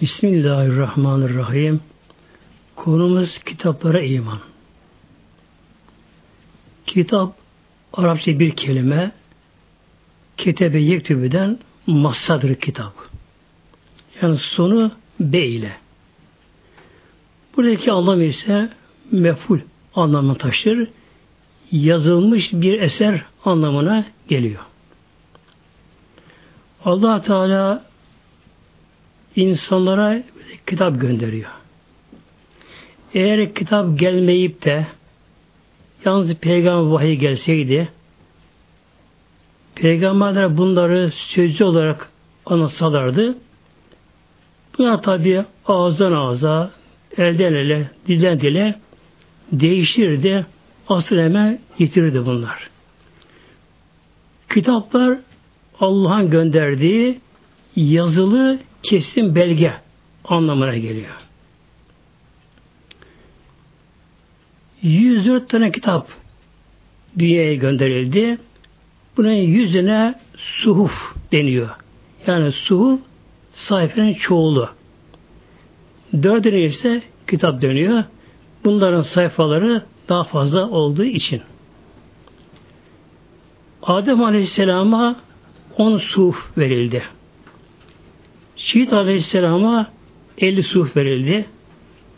Bismillahirrahmanirrahim. Konumuz kitaplara iman. Kitap Arapça bir kelime. Ketebe yektübüden masadır kitap. Yani sonu B ile. Buradaki anlam ise meful anlamını taşır. Yazılmış bir eser anlamına geliyor. allah Teala insanlara kitap gönderiyor. Eğer kitap gelmeyip de yalnız peygamber vahiy gelseydi peygamberler bunları sözcü olarak anlatsalardı buna tabi ağızdan ağza elden ele, dilden dile değişirdi. Asıl hemen yitirirdi bunlar. Kitaplar Allah'ın gönderdiği yazılı kesin belge anlamına geliyor. 104 tane kitap dünyaya gönderildi. Bunun yüzüne suhuf deniyor. Yani suhuf sayfanın çoğulu. Dördüne ise kitap dönüyor. Bunların sayfaları daha fazla olduğu için. Adem Aleyhisselam'a on suhuf verildi. Şiit Aleyhisselam'a 50 suhuf verildi.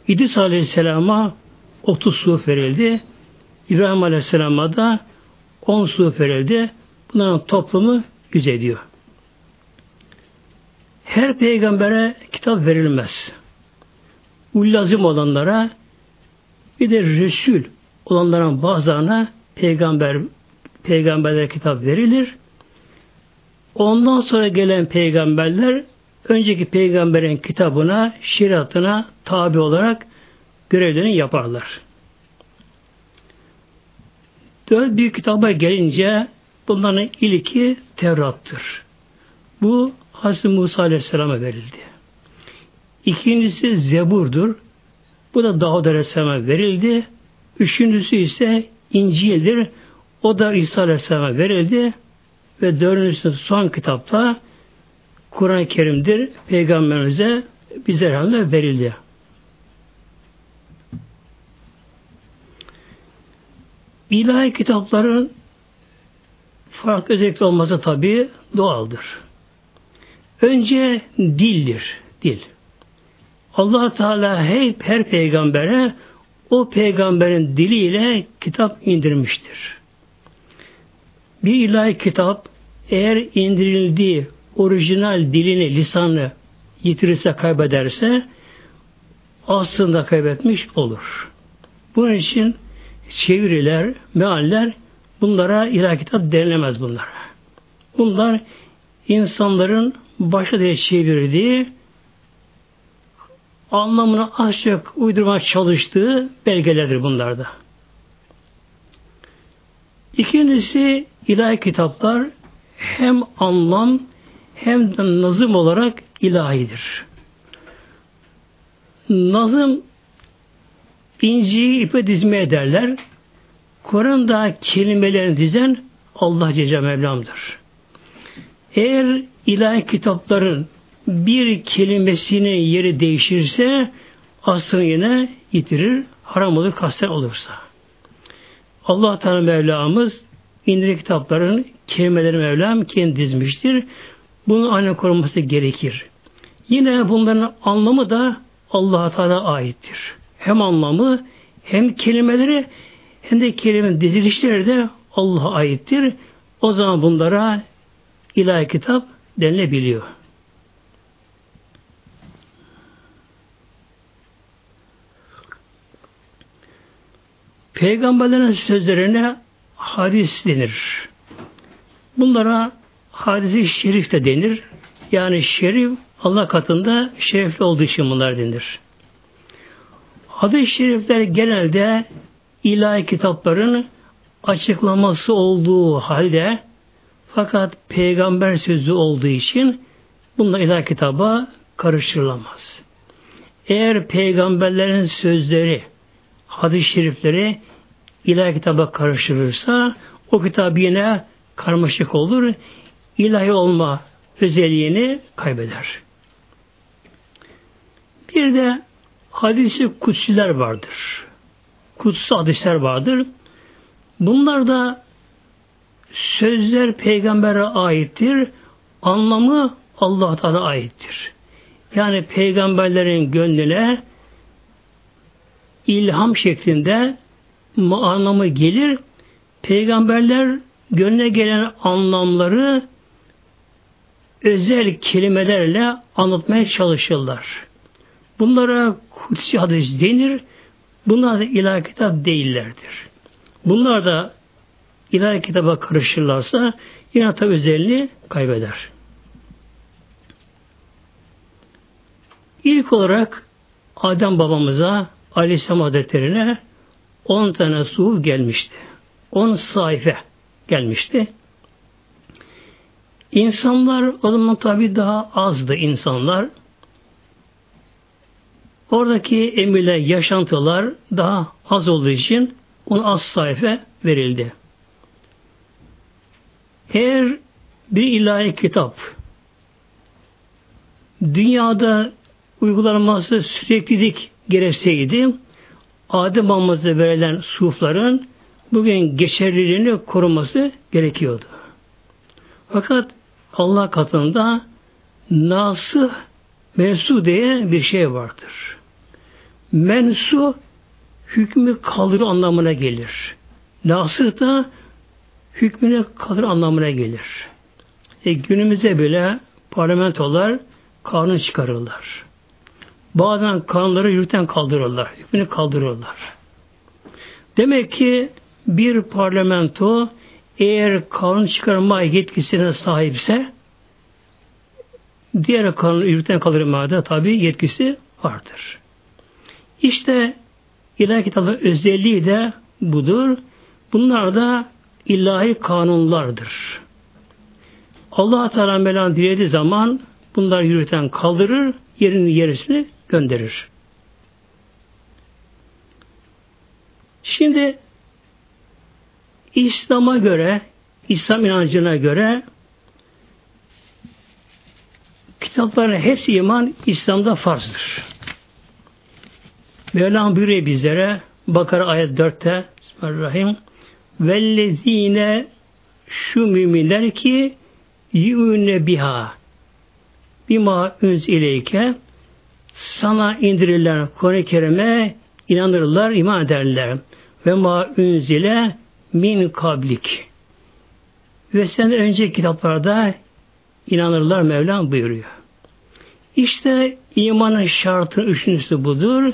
İdris Aleyhisselam'a 30 suhuf verildi. İbrahim Aleyhisselam'a da 10 suhuf verildi. Bunların toplamı yüz ediyor. Her peygambere kitap verilmez. Ullazim olanlara bir de Resul olanların bazılarına peygamber peygamberlere kitap verilir. Ondan sonra gelen peygamberler önceki peygamberin kitabına, şeriatına tabi olarak görevlerini yaparlar. Dört büyük kitaba gelince bunların ilki Tevrat'tır. Bu Hazreti Musa Aleyhisselam'a verildi. İkincisi Zebur'dur. Bu da Davud Aleyhisselam'a verildi. Üçüncüsü ise İncil'dir. O da İsa Aleyhisselam'a verildi. Ve dördüncüsü son kitapta Kur'an-ı Kerim'dir. Peygamberimize bize herhalde verildi. İlahi kitapların farklı özellikleri olması tabi doğaldır. Önce dildir. Dil. allah Teala hep her peygambere o peygamberin diliyle kitap indirmiştir. Bir ilahi kitap eğer indirildiği orijinal dilini, lisanı yitirirse, kaybederse aslında kaybetmiş olur. Bunun için çeviriler, mealler bunlara ilahi kitap denilemez bunlara. Bunlar insanların başa diye çevirdiği anlamını az çok uydurmaya çalıştığı belgelerdir bunlarda. İkincisi ilahi kitaplar hem anlam hem de nazım olarak ilahidir. Nazım inciyi ipe dizme ederler. Kur'an'da kelimelerini dizen Allah Celle Mevlam'dır. Eğer ilahi kitapların bir kelimesinin yeri değişirse aslını yine yitirir, haram olur, kasten olursa. Allah Teala Mevlamız indirik kitapların kelimeleri Mevlam kendi dizmiştir. Bunu aynen korunması gerekir. Yine bunların anlamı da Allah'a Teala aittir. Hem anlamı hem kelimeleri hem de kelimenin dizilişleri de Allah'a aittir. O zaman bunlara ilahi kitap denilebiliyor. Peygamberlerin sözlerine hadis denir. Bunlara hadisi şerif de denir. Yani şerif Allah katında şerefli olduğu için bunlar denir. Hadis-i şerifler genelde ilahi kitapların açıklaması olduğu halde fakat peygamber sözü olduğu için bunlar ilahi kitaba karıştırılamaz. Eğer peygamberlerin sözleri, hadis-i şerifleri ilahi kitaba karıştırırsa o kitap yine karmaşık olur ilahi olma özelliğini kaybeder. Bir de hadisi kutsiler vardır. Kutsu hadisler vardır. Bunlar da sözler peygambere aittir. Anlamı Allah Teala aittir. Yani peygamberlerin gönlüne ilham şeklinde anlamı gelir. Peygamberler gönlüne gelen anlamları özel kelimelerle anlatmaya çalışırlar. Bunlara kutsi hadis denir. Bunlar da ilahi kitap değillerdir. Bunlar da ilahi kitaba karışırlarsa yine tabi özelliğini kaybeder. İlk olarak Adem babamıza Aleyhisselam Hazretleri'ne 10 tane su gelmişti. 10 sayfa gelmişti. İnsanlar o zaman tabi daha azdı insanlar. Oradaki emirler, yaşantılar daha az olduğu için on az sayfa verildi. Eğer bir ilahi kitap dünyada uygulanması süreklilik gerekseydi Adem Babamıza verilen sufların bugün geçerliliğini koruması gerekiyordu. Fakat Allah katında nasıl mensu diye bir şey vardır. Mensu hükmü kalır anlamına gelir. Nasıl da hükmüne kalır anlamına gelir. E, günümüzde bile parlamentolar kanun çıkarırlar. Bazen kanunları yürüten kaldırırlar. Hükmünü kaldırırlar. Demek ki bir parlamento eğer kanun çıkarma yetkisine sahipse diğer kanun yürüten kaldırmada tabi yetkisi vardır. İşte ilahi kitabın özelliği de budur. Bunlar da ilahi kanunlardır. Allah Teala Mevlam dilediği zaman bunlar yürüten kaldırır, yerini yerisini gönderir. Şimdi İslam'a göre, İslam inancına göre kitapların hepsi iman İslam'da farzdır. Mevlam buyuruyor bizlere Bakara ayet 4'te Bismillahirrahmanirrahim Vellezine şu müminler ki yu'ne biha bimaünz ileyke sana indirilen Kur'an-ı Kerim'e inanırlar, iman ederler. Ve ma unzile min kablik. Ve sen önce kitaplarda inanırlar Mevlam buyuruyor. İşte imanın şartı üçüncüsü budur.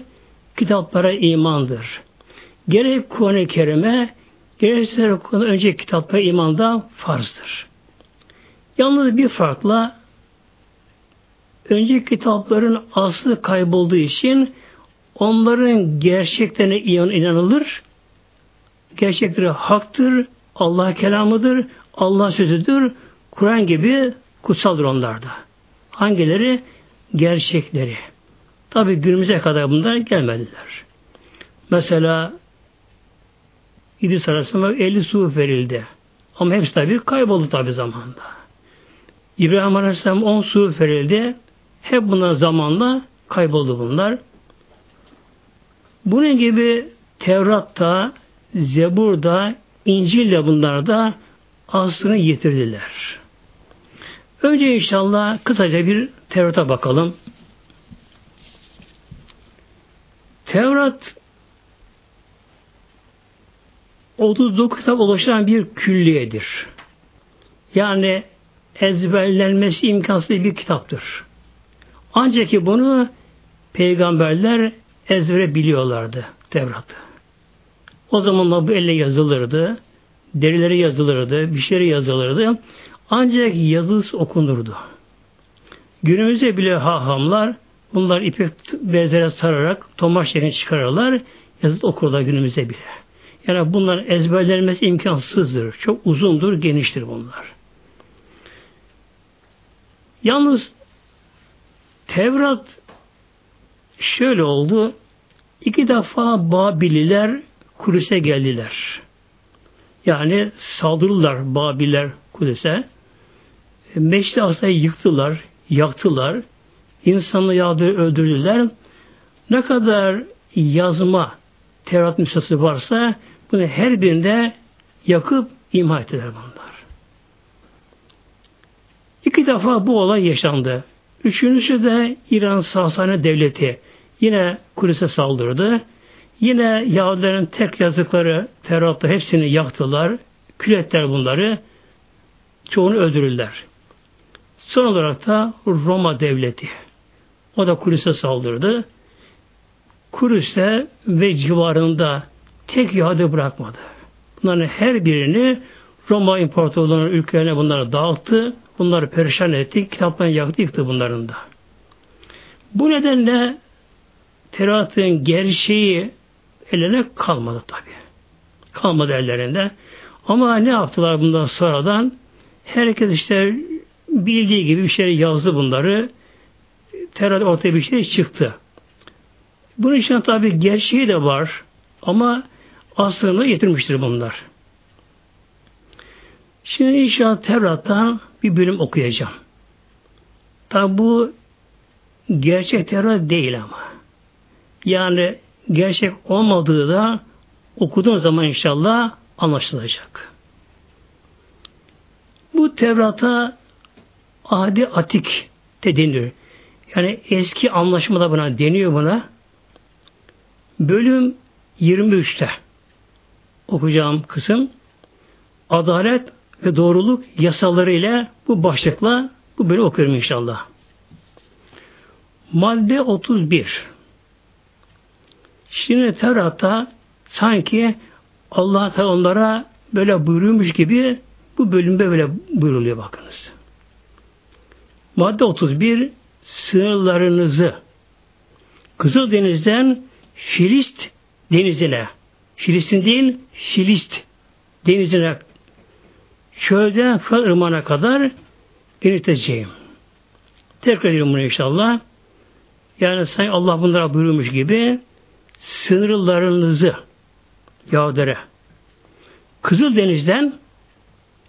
Kitaplara imandır. Gerek Kur'an-ı Kerim'e gerekse önce kitaplara iman da farzdır. Yalnız bir farkla önce kitapların aslı kaybolduğu için onların gerçeklerine inanılır. Gerçekleri haktır, Allah kelamıdır, Allah sözüdür. Kur'an gibi kutsaldır onlarda. Hangileri? Gerçekleri. Tabi günümüze kadar bunlar gelmediler. Mesela İdris arasında 50 su verildi. Ama hepsi tabi kayboldu tabi zamanda. İbrahim Aleyhisselam 10 su verildi. Hep bunlar zamanla kayboldu bunlar. Bunun gibi Tevrat'ta, Zebur'da, İncil'de bunlar da aslını yitirdiler. Önce inşallah kısaca bir Tevrat'a bakalım. Tevrat 39 kitap oluşturan bir külliyedir. Yani ezberlenmesi imkansız bir kitaptır. Ancak ki bunu peygamberler ezbere biliyorlardı Tevrat'ı. O zamanlar bu elle yazılırdı. Derileri yazılırdı, bir şeyleri yazılırdı. Ancak yazısı okunurdu. Günümüzde bile hahamlar bunlar ipek bezlere sararak tomaş şeklini çıkarırlar. Yazıt okurlar günümüzde bile. Yani bunlar ezberlenmesi imkansızdır. Çok uzundur, geniştir bunlar. Yalnız Tevrat şöyle oldu. İki defa Babililer Kudüs'e geldiler. Yani saldırırlar Babiller Kudüs'e. Meşri Asa'yı yıktılar, yaktılar. İnsanları yağdı, öldürdüler. Ne kadar yazma Tevrat nüshası varsa bunu her birinde yakıp imha ettiler bunlar. İki defa bu olay yaşandı. Üçüncüsü de İran Sasane Devleti yine Kudüs'e saldırdı. Yine Yahudilerin tek yazıkları Tevrat'ta hepsini yaktılar. Kül ettiler bunları. Çoğunu öldürürler. Son olarak da Roma Devleti. O da Kudüs'e saldırdı. Kudüs'te ve civarında tek Yahudi bırakmadı. Bunların her birini Roma İmparatorluğu'nun ülkelerine bunları dağıttı. Bunları perişan etti. Kitaplarını yaktı, yıktı bunların da. Bu nedenle Tevrat'ın gerçeği ellerine kalmadı tabi. Kalmadı ellerinde. Ama ne yaptılar bundan sonradan? Herkes işte bildiği gibi bir şey yazdı bunları. Tevrat ortaya bir şey çıktı. Bunun için tabi gerçeği de var. Ama aslını getirmiştir bunlar. Şimdi inşallah Tevrat'tan bir bölüm okuyacağım. Tabi bu gerçek Tevrat değil ama. Yani gerçek olmadığı da okuduğun zaman inşallah anlaşılacak. Bu Tevrat'a adi atik de deniyor. Yani eski anlaşmada buna deniyor buna. Bölüm 23'te okuyacağım kısım adalet ve doğruluk yasaları ile bu başlıkla bu bölüm okuyorum inşallah. Madde 31 Şimdi Tevrat'ta sanki Allah Teala onlara böyle buyuruyormuş gibi bu bölümde böyle buyuruluyor bakınız. Madde 31 sınırlarınızı Kızıldeniz'den Filist denizine Filistin değil Filist denizine çölden Fırat Irmağı'na kadar genişleteceğim. Tekrar ediyorum bunu inşallah. Yani sanki Allah bunlara buyurmuş gibi sınırlarınızı Yahudere Kızıl Deniz'den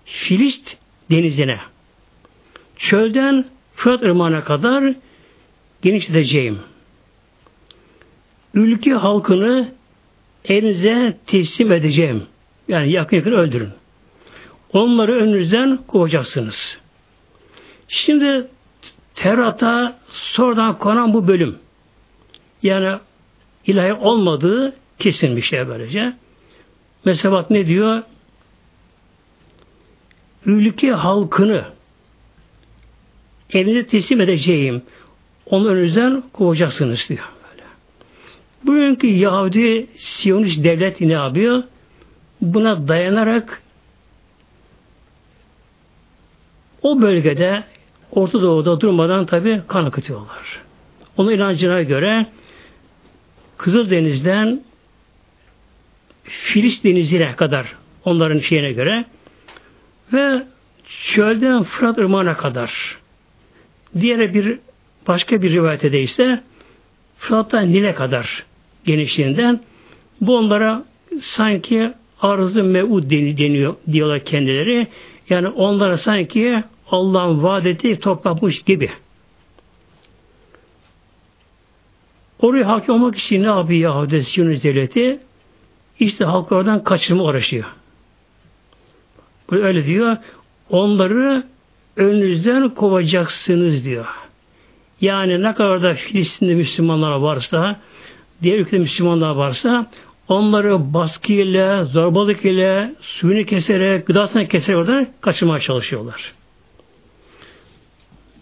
Filist denizine çölden Fırat Irmağı'na kadar genişleteceğim. Ülke halkını elinize teslim edeceğim. Yani yakın yakın öldürün. Onları önünüzden kovacaksınız. Şimdi Tevrat'a sonradan konan bu bölüm. Yani ilahi olmadığı kesin bir şey böylece. Mesela bak ne diyor? Ülke halkını elinize teslim edeceğim. Onu önünüzden kovacaksınız diyor. Böyle. Bugünkü Yahudi Siyonist devlet ne yapıyor? Buna dayanarak o bölgede Orta Doğu'da durmadan tabi kan akıtıyorlar. Onun inancına göre Kızıldeniz'den Filis Denizi'ne kadar onların şeyine göre ve çölden Fırat Irmağı'na kadar diğer bir başka bir rivayete de ise Fırat'tan Nil'e kadar genişliğinden bu onlara sanki arzı mevud deniyor diyorlar kendileri. Yani onlara sanki Allah'ın vaad ettiği toprakmış gibi. Oraya hakim olmak için ne yapıyor Yahudi Siyonist devleti? İşte halkı oradan kaçırma uğraşıyor. Öyle diyor. Onları önünüzden kovacaksınız diyor. Yani ne kadar da Filistin'de Müslümanlar varsa, diğer ülkede Müslümanlar varsa onları baskıyla, zorbalık ile, suyunu keserek, gıdasını keserek oradan kaçırmaya çalışıyorlar.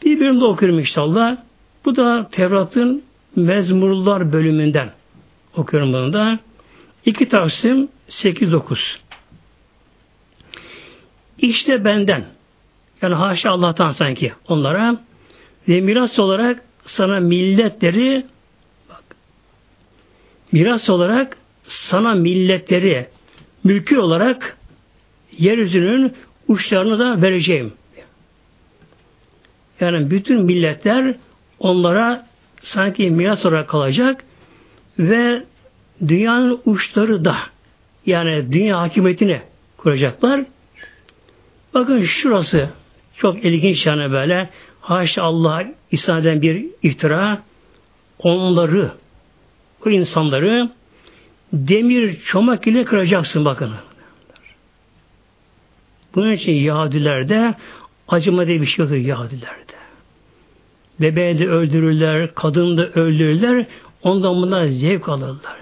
Bir bölümde okuyorum inşallah. Bu da Tevrat'ın Mezmurlar bölümünden okuyorum bunu da. İki Taksim 8-9. İşte benden yani haşa Allah'tan sanki onlara ve miras olarak sana milletleri bak miras olarak sana milletleri mülkü olarak yeryüzünün uçlarını da vereceğim. Yani bütün milletler onlara sanki miras olarak kalacak ve dünyanın uçları da yani dünya hakimiyetini kuracaklar. Bakın şurası çok ilginç yani böyle haşa Allah İsa'dan bir iftira onları o insanları demir çomak ile kıracaksın bakın. Bunun için Yahudilerde acıma diye bir şey yoktur Yahudilerde. Bebeği de öldürürler, kadını da öldürürler, ondan bundan zevk alırlar.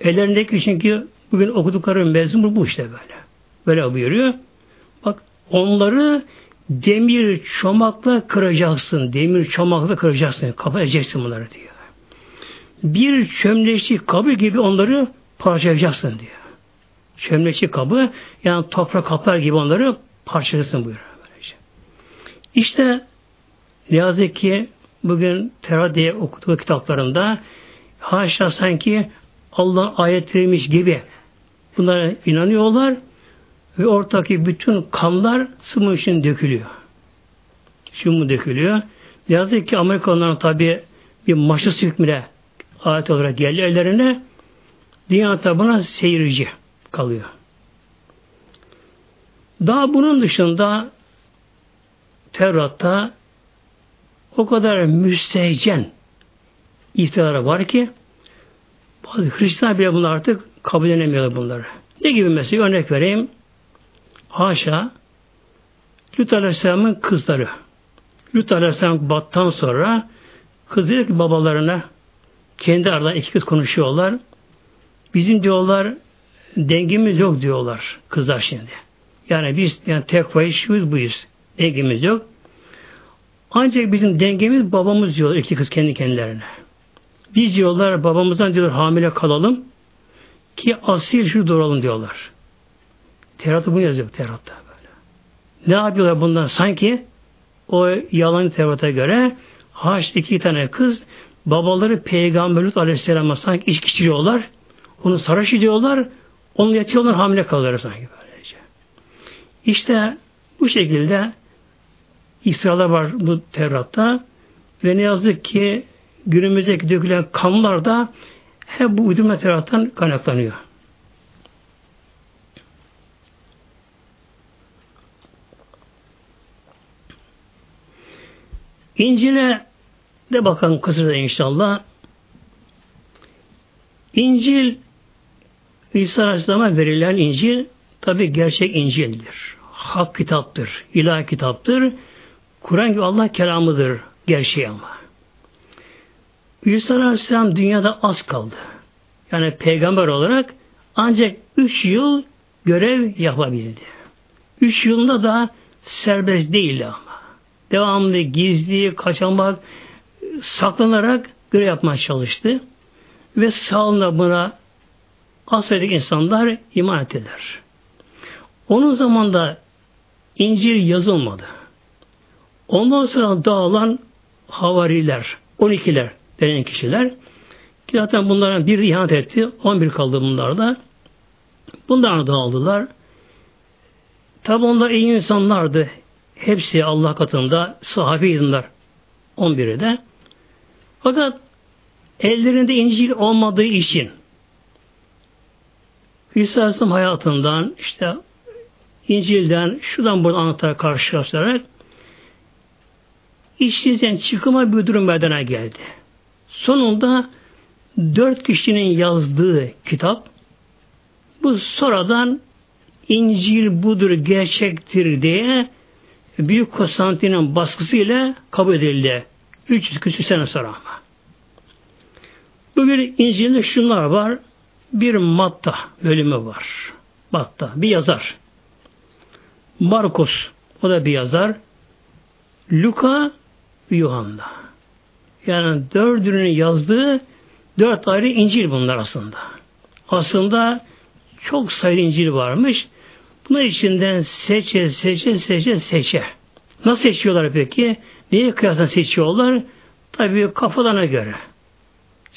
Ellerindeki çünkü bugün okudukları mezun bu işte böyle. Böyle buyuruyor. Bak onları demir çomakla kıracaksın. Demir çomakla kıracaksın. Kafa edeceksin bunları diyor. Bir çömleşçi kabı gibi onları parçalayacaksın diyor. Çömleçi kabı yani toprak kaplar gibi onları parçalasın buyuruyor. İşte ne yazık ki bugün Tera diye okuduğu kitaplarında haşa sanki Allah ayetleriymiş gibi bunlara inanıyorlar ve ortaki bütün kanlar sıvı için dökülüyor. Mu dökülüyor? Ne yazık ki Amerikalıların tabi bir maşası hükmüne ayet olarak geldi ellerine dünya tabına seyirci kalıyor. Daha bunun dışında Tevrat'ta o kadar müstehcen iftiralar var ki bazı Hristiyan bile bunlar artık kabul edemiyorlar bunları. Ne gibi mesela örnek vereyim. Haşa Lut Aleyhisselam'ın kızları. Lut Aleyhisselam battan sonra kız diyor ki babalarına kendi aralarında iki kız konuşuyorlar. Bizim diyorlar dengimiz yok diyorlar kızlar şimdi. Yani biz yani tek faiz şuyuz buyuz. Dengimiz yok. Ancak bizim dengemiz babamız diyor iki kız kendi kendilerine. Biz diyorlar babamızdan diyorlar hamile kalalım ki asil şu doğuralım diyorlar. Tevrat'ta bunu yazıyor Tevrat'ta böyle. Ne yapıyorlar bundan? Sanki o yalan Tevrat'a göre haş iki tane kız babaları Peygamber Aleyhisselam'a sanki iş geçiriyorlar. Onu sarhoş ediyorlar. Onu yatıyorlar hamile kalıyorlar sanki böylece. İşte bu şekilde iftiralar var bu Tevrat'ta ve ne yazık ki günümüzdeki dökülen kanlar da hep bu uydurma Tevrat'tan kaynaklanıyor. İncil'e de bakalım kısaca inşallah. İncil İsa Aleyhisselam'a verilen İncil tabi gerçek İncil'dir. Hak kitaptır, ilahi kitaptır. Kur'an gibi Allah kelamıdır gerçeği ama. İsa Aleyhisselam dünyada az kaldı. Yani peygamber olarak ancak üç yıl görev yapabildi. Üç yılında da serbest değil ama. Devamlı gizli, kaçamak, saklanarak görev yapmaya çalıştı. Ve sağlığında buna asredeki insanlar iman ettiler. Onun zamanında İncil yazılmadı. Ondan sonra dağılan havariler, 12'ler denen kişiler ki zaten bunların bir ihanet etti. 11 kaldı bunlarda. Bunlar dağıldılar. Tabi onlar iyi insanlardı. Hepsi Allah katında sahabeydiler. 11'i de. Fakat ellerinde İncil olmadığı için İsa hayatından işte İncil'den şuradan buradan anahtar karşılaştırarak işinizden çıkıma bir durum meydana geldi. Sonunda dört kişinin yazdığı kitap bu sonradan İncil budur, gerçektir diye Büyük Konstantin'in baskısıyla kabul edildi. 300 küsür sene sonra ama. Bu bir İncil'de şunlar var bir Matta bölümü var. Matta bir yazar. Markus o da bir yazar. Luka ve Yuhanna. Yani dördünün yazdığı dört ayrı İncil bunlar aslında. Aslında çok sayılı İncil varmış. Bunun içinden seçe, seçe, seçe, seçe. Nasıl seçiyorlar peki? Neye kıyasla seçiyorlar? Tabii kafalarına göre.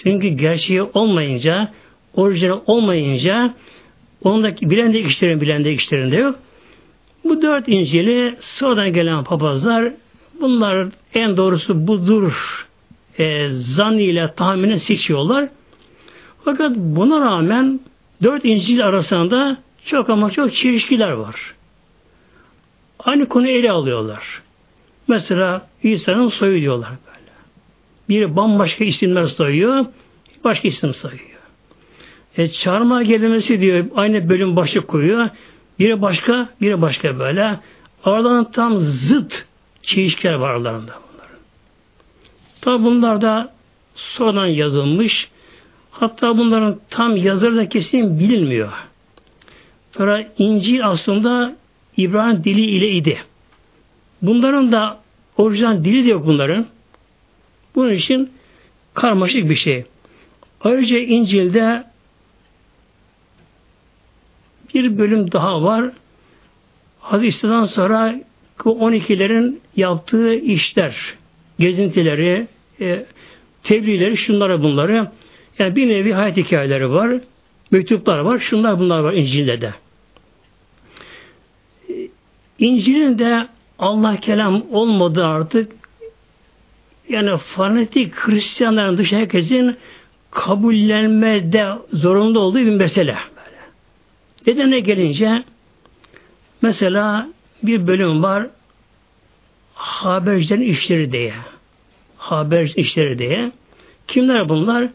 Çünkü gerçeği olmayınca orijinal olmayınca da bilen de işlerin bilen de işlerinde yok. Bu dört İncil'i sonradan gelen papazlar bunlar en doğrusu budur e, zan ile tahminen seçiyorlar. Fakat buna rağmen dört İncil arasında çok ama çok çelişkiler var. Aynı konu ele alıyorlar. Mesela İsa'nın soyu diyorlar böyle. Biri bambaşka isimler soyuyor, başka isim sayıyor. E, çarmıha kelimesi diyor aynı bölüm başı koyuyor. Biri başka, biri başka böyle. Aralarında tam zıt çelişkiler var aralarında bunların. Tabi bunlar da sonradan yazılmış. Hatta bunların tam yazarı da kesin bilinmiyor. Sonra İncil aslında İbrahim dili ile idi. Bunların da orijinal dili de yok bunların. Bunun için karmaşık bir şey. Ayrıca İncil'de bir bölüm daha var. Hazreti İsa'dan sonra 12'lerin yaptığı işler, gezintileri, e, tebliğleri, şunları bunları. Yani bir nevi hayat hikayeleri var, mektuplar var, şunlar bunlar var İncil'de de. İncil'in de Allah kelam olmadığı artık yani fanatik Hristiyanların dışı herkesin kabullenmede zorunda olduğu bir mesele. Böyle. Nedene gelince mesela bir bölüm var habercilerin işleri diye. Haber işleri diye. Kimler bunlar?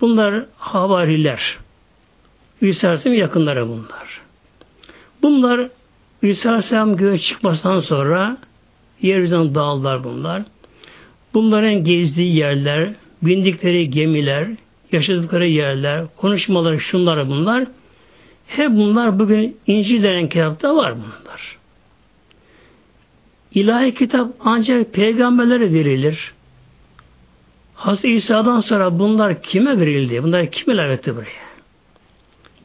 Bunlar havariler. İsa yakınları bunlar. Bunlar İsa Aleyhisselam göğe çıkmasından sonra yeryüzünden dağıldılar bunlar. Bunların gezdiği yerler, bindikleri gemiler, yaşadıkları yerler, konuşmaları, şunlar bunlar. Hep bunlar bugün İncil denen kitapta var bunlar. İlahi kitap ancak peygamberlere verilir. Hazreti İsa'dan sonra bunlar kime verildi? Bunlar kim ilave buraya?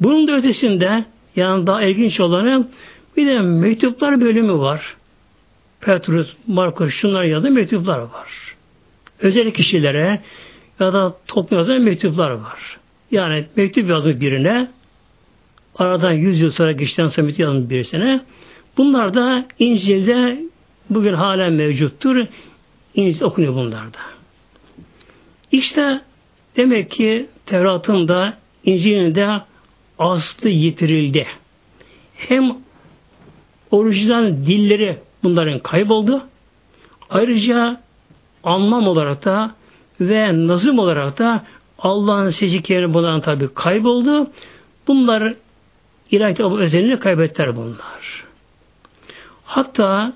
Bunun da ötesinde yani daha ilginç olanı bir de mektuplar bölümü var. Petrus, Markus şunlar yazdığı mektuplar var. Özel kişilere ya da toplum yazan mektuplar var. Yani mektup yazmış birine aradan yüz yıl sonra geçten sonra mektup yazmış birisine bunlar da İncil'de bugün halen mevcuttur. İncil okunuyor bunlarda. İşte demek ki Tevrat'ın da İncil'in de aslı yitirildi. Hem orijinal dilleri bunların kayboldu. Ayrıca anlam olarak da ve nazım olarak da Allah'ın seçikleri bunların tabi kayboldu. Bunlar ilahi özelliğini kaybettiler bunlar. Hatta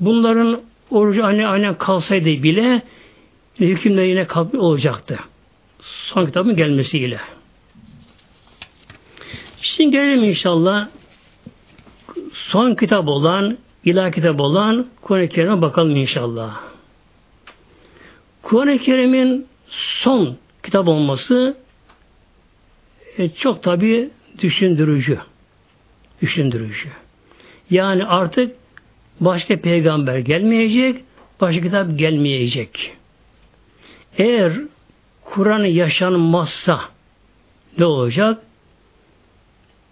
bunların orijinali aynen kalsaydı bile hükümler yine kalkmış olacaktı. Son kitabın gelmesiyle. Şimdi gelelim inşallah son kitap olan, ilah kitap olan Kur'an-ı Kerim'e bakalım inşallah. Kur'an-ı Kerim'in son kitap olması e, çok tabi düşündürücü. Düşündürücü. Yani artık başka peygamber gelmeyecek, başka kitap gelmeyecek. Eğer Kur'an yaşanmazsa ne olacak?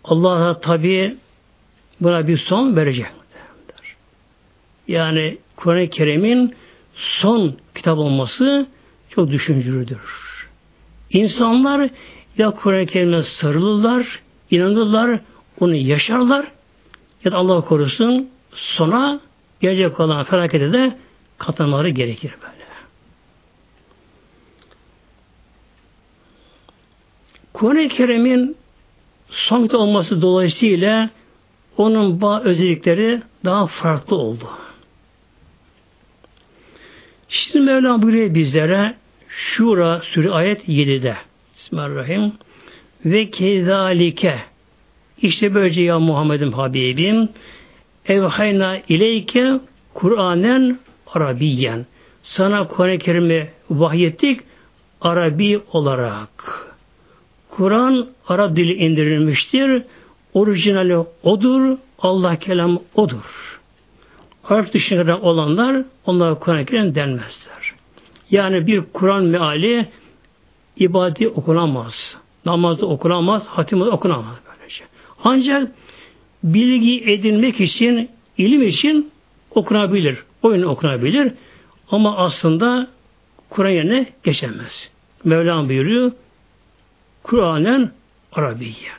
Allah tabi buna bir son verecek. Yani Kur'an-ı Kerim'in son kitap olması çok düşüncülüdür. İnsanlar ya Kur'an-ı Kerim'e sarılırlar, inanırlar, onu yaşarlar ya da Allah korusun sona gelecek olan felakete de katlanmaları gerekir böyle. Kur'an-ı Kerim'in son olması dolayısıyla onun bazı özellikleri daha farklı oldu. Şimdi Mevlam buyuruyor bizlere Şura Sürü ayet 7'de Bismillahirrahmanirrahim ve kezalike işte böylece ya Muhammed'im Habibim evhayna ileyke Kur'anen Arabiyen sana Kur'an-ı Kerim'i vahyettik Arabi olarak. Kur'an Arap dili indirilmiştir. Orijinali odur. Allah kelamı odur. Arap dışında olanlar onlara Kur'an-ı Kerim denmezler. Yani bir Kur'an meali ibadeti okunamaz. Namazda okunamaz, hatimde okunamaz böylece. Ancak bilgi edinmek için, ilim için okunabilir. Oyun okunabilir. Ama aslında Kur'an yerine geçemez. Mevlam buyuruyor Kur'anen Arabiyen.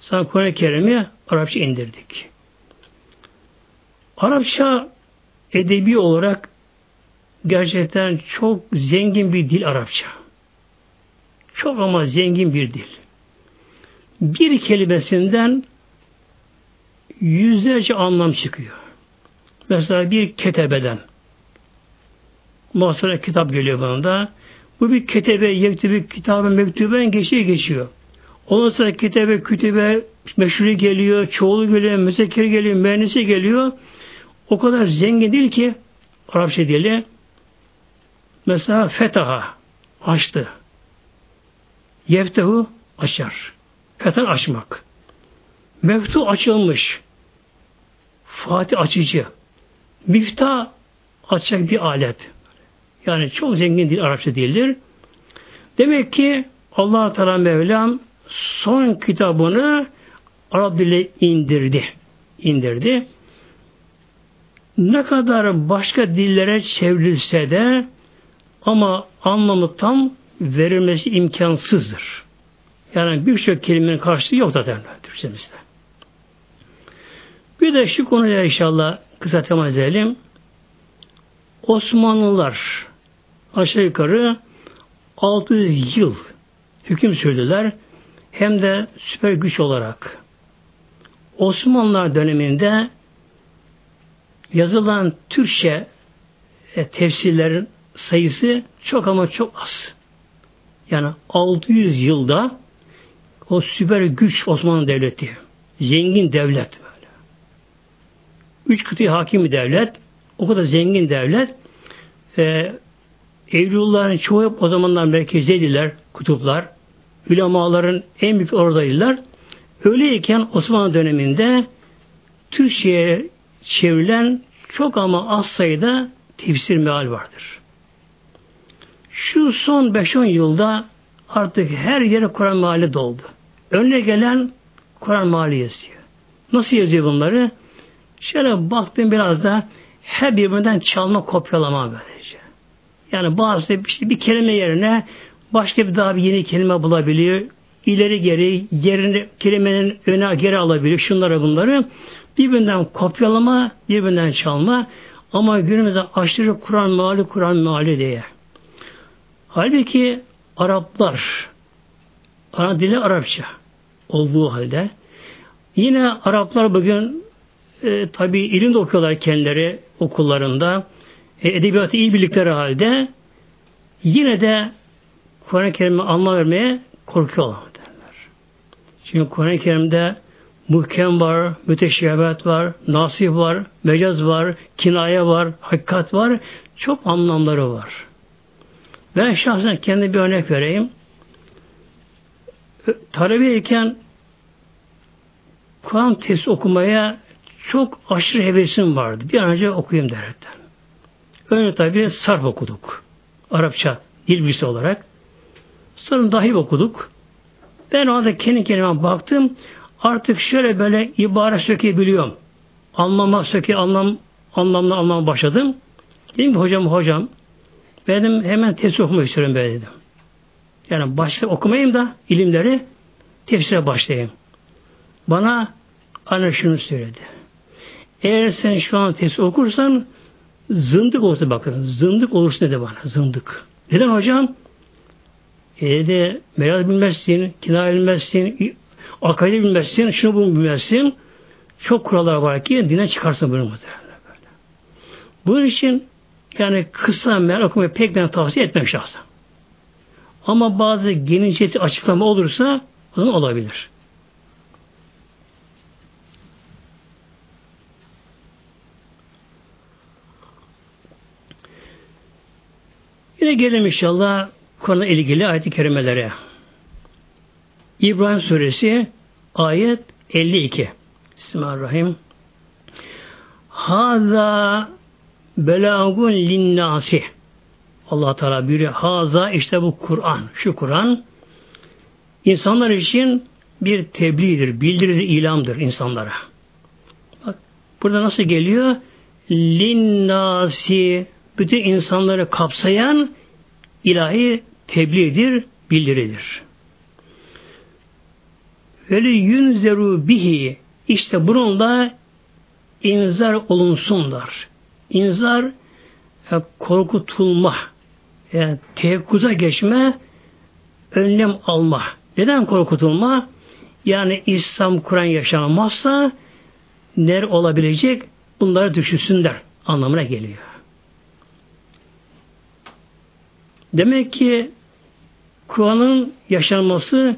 Sana Kur'an-ı Kerim'i Arapça indirdik. Arapça edebi olarak gerçekten çok zengin bir dil Arapça. Çok ama zengin bir dil. Bir kelimesinden yüzlerce anlam çıkıyor. Mesela bir ketebeden. Masara kitap geliyor bana da. Bu bir ketebe, yektebi, kitabı, mektuben geçiyor geçiyor. Ondan sonra ketebe, kütübe, meşhuri geliyor, çoğulu geliyor, müzekkir geliyor, mühendisi geliyor. O kadar zengin değil ki Arapça dili. Mesela fetaha açtı. Yeftehu açar. Fethan açmak. Meftu açılmış. Fatih açıcı. Miftah açacak bir alet. Yani çok zengin dil Arapça değildir. Demek ki Allah Teala Mevlam son kitabını Arap dili indirdi. indirdi. Ne kadar başka dillere çevrilse de ama anlamı tam verilmesi imkansızdır. Yani birçok kelimenin karşılığı yok zaten Türkçemizde. Bir de şu konuya inşallah kısa temas edelim. Osmanlılar aşağı yukarı 600 yıl hüküm sürdüler. Hem de süper güç olarak. Osmanlılar döneminde yazılan Türkçe e, tefsirlerin sayısı çok ama çok az. Yani 600 yılda o süper güç Osmanlı Devleti, zengin devlet. Üç kıtaya hakim bir devlet, o kadar zengin devlet. E, Evliyullah'ın çoğu hep o zamanlar merkezdeydiler, kutuplar. Ülemaların en büyük oradaydılar. Öyleyken Osmanlı döneminde Türkçe'ye çevrilen çok ama az sayıda tefsir meal vardır. Şu son 5-10 yılda artık her yere Kur'an meali doldu. Önüne gelen Kur'an meali yazıyor. Nasıl yazıyor bunları? Şöyle baktım biraz da her birbirinden çalma, kopyalama böylece. Yani bazı işte bir kelime yerine başka bir daha bir yeni kelime bulabiliyor. İleri geri yerini kelimenin öne geri alabiliyor. Şunları bunları birbirinden kopyalama, birbirinden çalma ama günümüzde aşırı Kur'an meali Kur'an meali diye. Halbuki Araplar ana dili Arapça olduğu halde yine Araplar bugün e, tabi ilim de okuyorlar kendileri okullarında e, edebiyatı iyi bildikleri halde yine de Kur'an-ı Kerim'e anlam vermeye korkuyorlar derler. Çünkü Kur'an-ı Kerim'de muhkem var, müteşebbet var, nasih var, mecaz var, kinaye var, hakikat var, çok anlamları var. Ben şahsen kendi bir örnek vereyim. Talebeyken Kur'an tefsir okumaya çok aşırı hevesim vardı. Bir an önce okuyayım derken. Önce tabi sarf okuduk. Arapça dil bilgisi olarak. Sonra dahi okuduk. Ben o anda kendi kendime baktım. Artık şöyle böyle ibare sökebiliyorum. Anlama söke anlam anlamla anlama başladım. Dedim ki hocam hocam benim hemen tefsir okumak istiyorum böyle dedim. Yani başka okumayayım da ilimleri tefsire başlayayım. Bana anne şunu söyledi. Eğer sen şu an tefsir okursan zındık olsa bakın. Zındık olursun dedi bana. Zındık. Neden hocam? E dedi meral bilmezsin, kina bilmezsin, akide bilmezsin, şunu bunu bilmezsin. Çok kurallar var ki dine çıkarsın bunu muhtemelen. Bunun için yani kısa meal okumayı pek ben tavsiye etmem şahsen. Ama bazı genişleti açıklama olursa o zaman olabilir. Yine gelelim inşallah Kur'an'la ilgili ayet-i kerimelere. İbrahim Suresi ayet 52. Bismillahirrahmanirrahim. Haza belagun linnasi. Allah Teala buyuruyor. Haza işte bu Kur'an. Şu Kur'an insanlar için bir tebliğdir, bildiridir, ilamdır insanlara. Bak burada nasıl geliyor? Linnasi bütün insanları kapsayan ilahi tebliğdir, bildiridir. Ve yunzeru bihi işte bununla inzar olunsunlar. İnzar e, korkutulma, yani tevkuza geçme önlem alma. Neden korkutulma? Yani İslam Kur'an yaşanmazsa ner olabilecek bunları düşünsünler anlamına geliyor. Demek ki Kur'an'ın yaşanması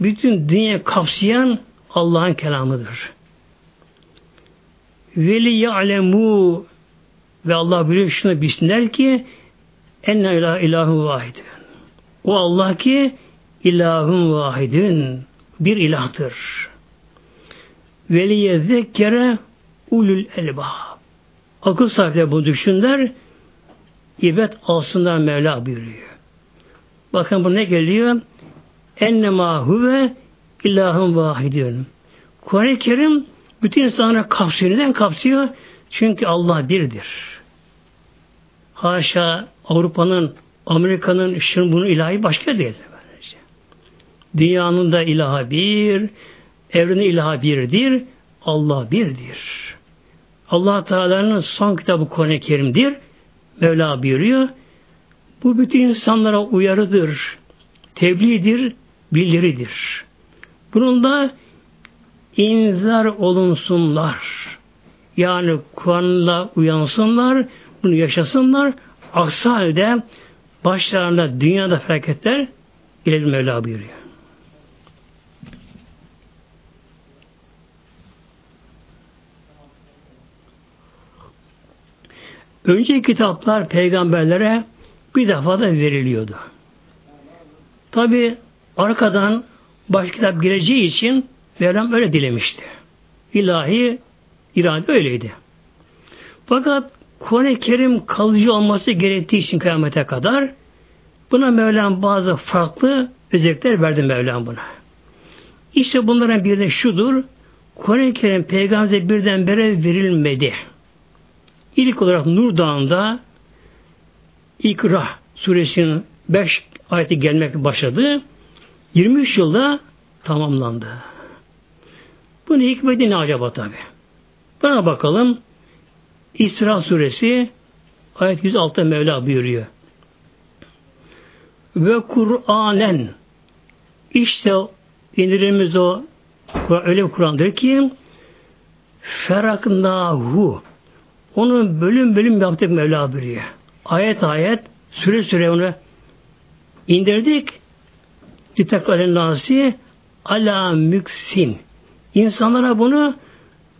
bütün dünya kapsayan Allah'ın kelamıdır. Veli ya'lemu ve Allah biliyor şunu bilsinler ki enne ilah ilahu vahidun. O Allah ki ilahun vahidun bir ilahtır. Veliye zekkere ulul elbab. Akıl sahipleri bunu düşünler, ibret alsınlar Mevla buyuruyor. Bakın bu ne geliyor? Ennema huve ilahun vahidun. Kur'an-ı Kerim bütün insanlara kapsıyor. Neden kapsıyor? Çünkü Allah birdir. Haşa Avrupa'nın, Amerika'nın, şunun bunun ilahi başka değil. Böylece. Dünyanın da ilahı bir, evrenin ilahı birdir, Allah birdir. Allah Teala'nın son kitabı Kur'an-ı Kerim'dir. Mevla buyuruyor. Bu bütün insanlara uyarıdır, tebliğdir, bildiridir. Bunun da inzar olunsunlar. Yani Kur'an'la uyansınlar, bunu yaşasınlar. Aksi halde başlarında dünyada felaketler gelir Mevla buyuruyor. Önceki kitaplar peygamberlere bir defa da veriliyordu. Tabi arkadan baş kitap gireceği için Mevlam öyle dilemişti. İlahi irade öyleydi. Fakat Kur'an-ı Kerim kalıcı olması gerektiği için kıyamete kadar buna Mevlam bazı farklı özellikler verdi Mevlam buna. İşte bunların bir de şudur. Kur'an-ı Kerim peygamberimize birdenbire verilmedi. İlk olarak Nur Dağı'nda İkra suresinin 5 ayeti gelmek başladı. 23 yılda tamamlandı. Bunun hikmeti ne acaba tabi? Buna bakalım. İsra suresi ayet 106 Mevla buyuruyor. Ve Kur'anen işte indirimiz o öyle bir Kur'an'dır ki feraknahu onu bölüm bölüm yaptık Mevla buyuruyor. Ayet ayet süre süre onu indirdik. İtekalen nasi ala müksin. İnsanlara bunu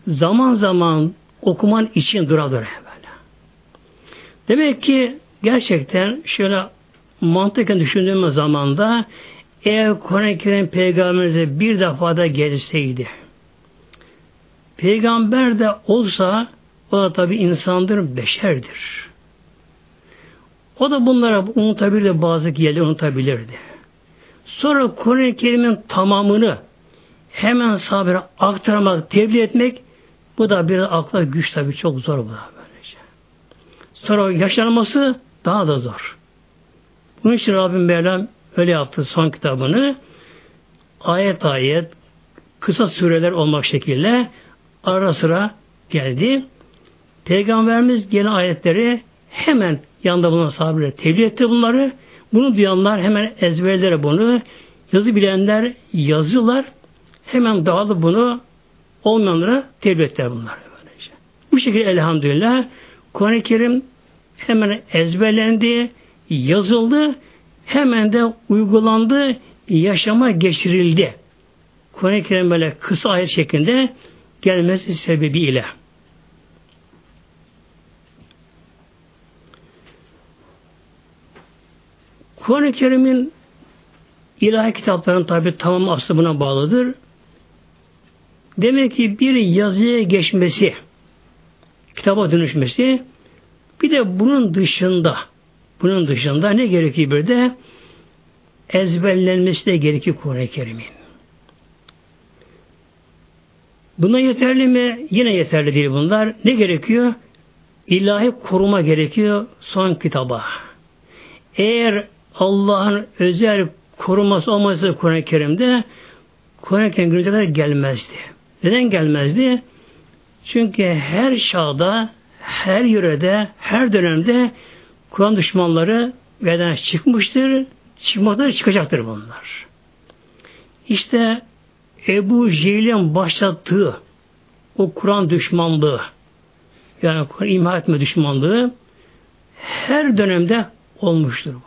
zaman zaman okuman için dura dura böyle. Demek ki gerçekten şöyle mantıken düşündüğümüz zamanda eğer Kur'an-ı Kerim peygamberimize bir defa da gelseydi peygamber de olsa o da tabi insandır, beşerdir. O da bunlara unutabilirdi, bazı yerleri unutabilirdi. Sonra Kur'an-ı Kerim'in tamamını hemen sahabere aktarmak, tebliğ etmek bu da bir akla güç tabi çok zor bu da böylece. Sonra yaşanması daha da zor. Bunun için Rabbim Mevlam öyle yaptı son kitabını ayet ayet kısa süreler olmak şekilde ara sıra geldi. Peygamberimiz gelen ayetleri hemen yanında bulunan sahabeler tebliğ etti bunları. Bunu duyanlar hemen ezberlere bunu yazı bilenler yazılar hemen dağılıp bunu olmayanlara tebliğ ettiler bunlar. Bu şekilde elhamdülillah Kur'an-ı Kerim hemen ezberlendi, yazıldı, hemen de uygulandı, yaşama geçirildi. Kur'an-ı Kerim böyle kısa ayet şeklinde gelmesi sebebiyle. Kur'an-ı Kerim'in ilahi kitapların tabi tamam aslı buna bağlıdır. Demek ki bir yazıya geçmesi, kitaba dönüşmesi, bir de bunun dışında, bunun dışında ne gerekiyor bir de? Ezberlenmesi de gerekiyor Kur'an-ı Kerim'in. Buna yeterli mi? Yine yeterli değil bunlar. Ne gerekiyor? İlahi koruma gerekiyor son kitaba. Eğer Allah'ın özel koruması olması Kur'an-ı Kerim'de Kur'an-ı Kerim günümüze gelmezdi. Neden gelmezdi? Çünkü her çağda, her yörede, her dönemde Kur'an düşmanları meydana çıkmıştır, çıkmakları çıkacaktır bunlar. İşte Ebu Cehil'in başlattığı o Kur'an düşmanlığı yani Kur'an imha etme düşmanlığı her dönemde olmuştur bu.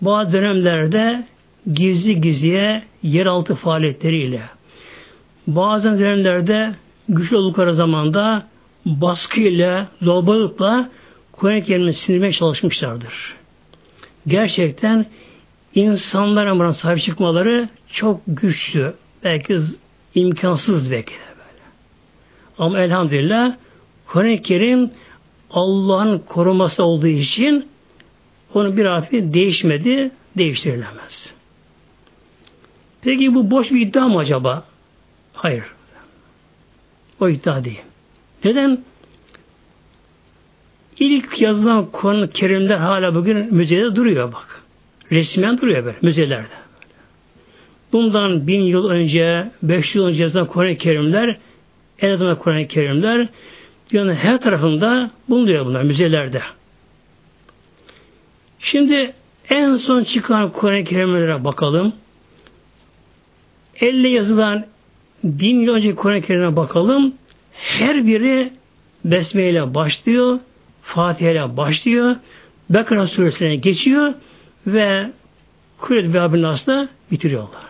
Bazı dönemlerde gizli gizliye yeraltı faaliyetleriyle bazı dönemlerde güçlü oldukları zamanda baskıyla, zorbalıkla Kur'an-ı Kerim'i sindirmeye çalışmışlardır. Gerçekten insanlara buna sahip çıkmaları çok güçlü. Belki imkansız belki de böyle. Ama elhamdülillah Kur'an-ı Kerim Allah'ın koruması olduğu için onun bir harfi değişmedi, değiştirilemez. Peki bu boş bir iddia mı acaba? Hayır. O iddia değil. Neden? İlk yazılan Kur'an-ı Kerimler hala bugün müzede duruyor bak. Resmen duruyor böyle müzelerde. Bundan bin yıl önce, beş yıl önce yazılan Kur'an-ı Kerimler, en azından Kur'an-ı Kerimler dünyanın her tarafında bulunuyor bunlar müzelerde. Şimdi en son çıkan Kur'an-ı Kerimlere bakalım. Elle yazılan bin yıl önce Kur'an-ı Kerim'e bakalım. Her biri Besmele ile başlıyor. Fatiha ile başlıyor. Bekara suresine geçiyor ve Kuret ve Abin Nas'la bitiriyorlar.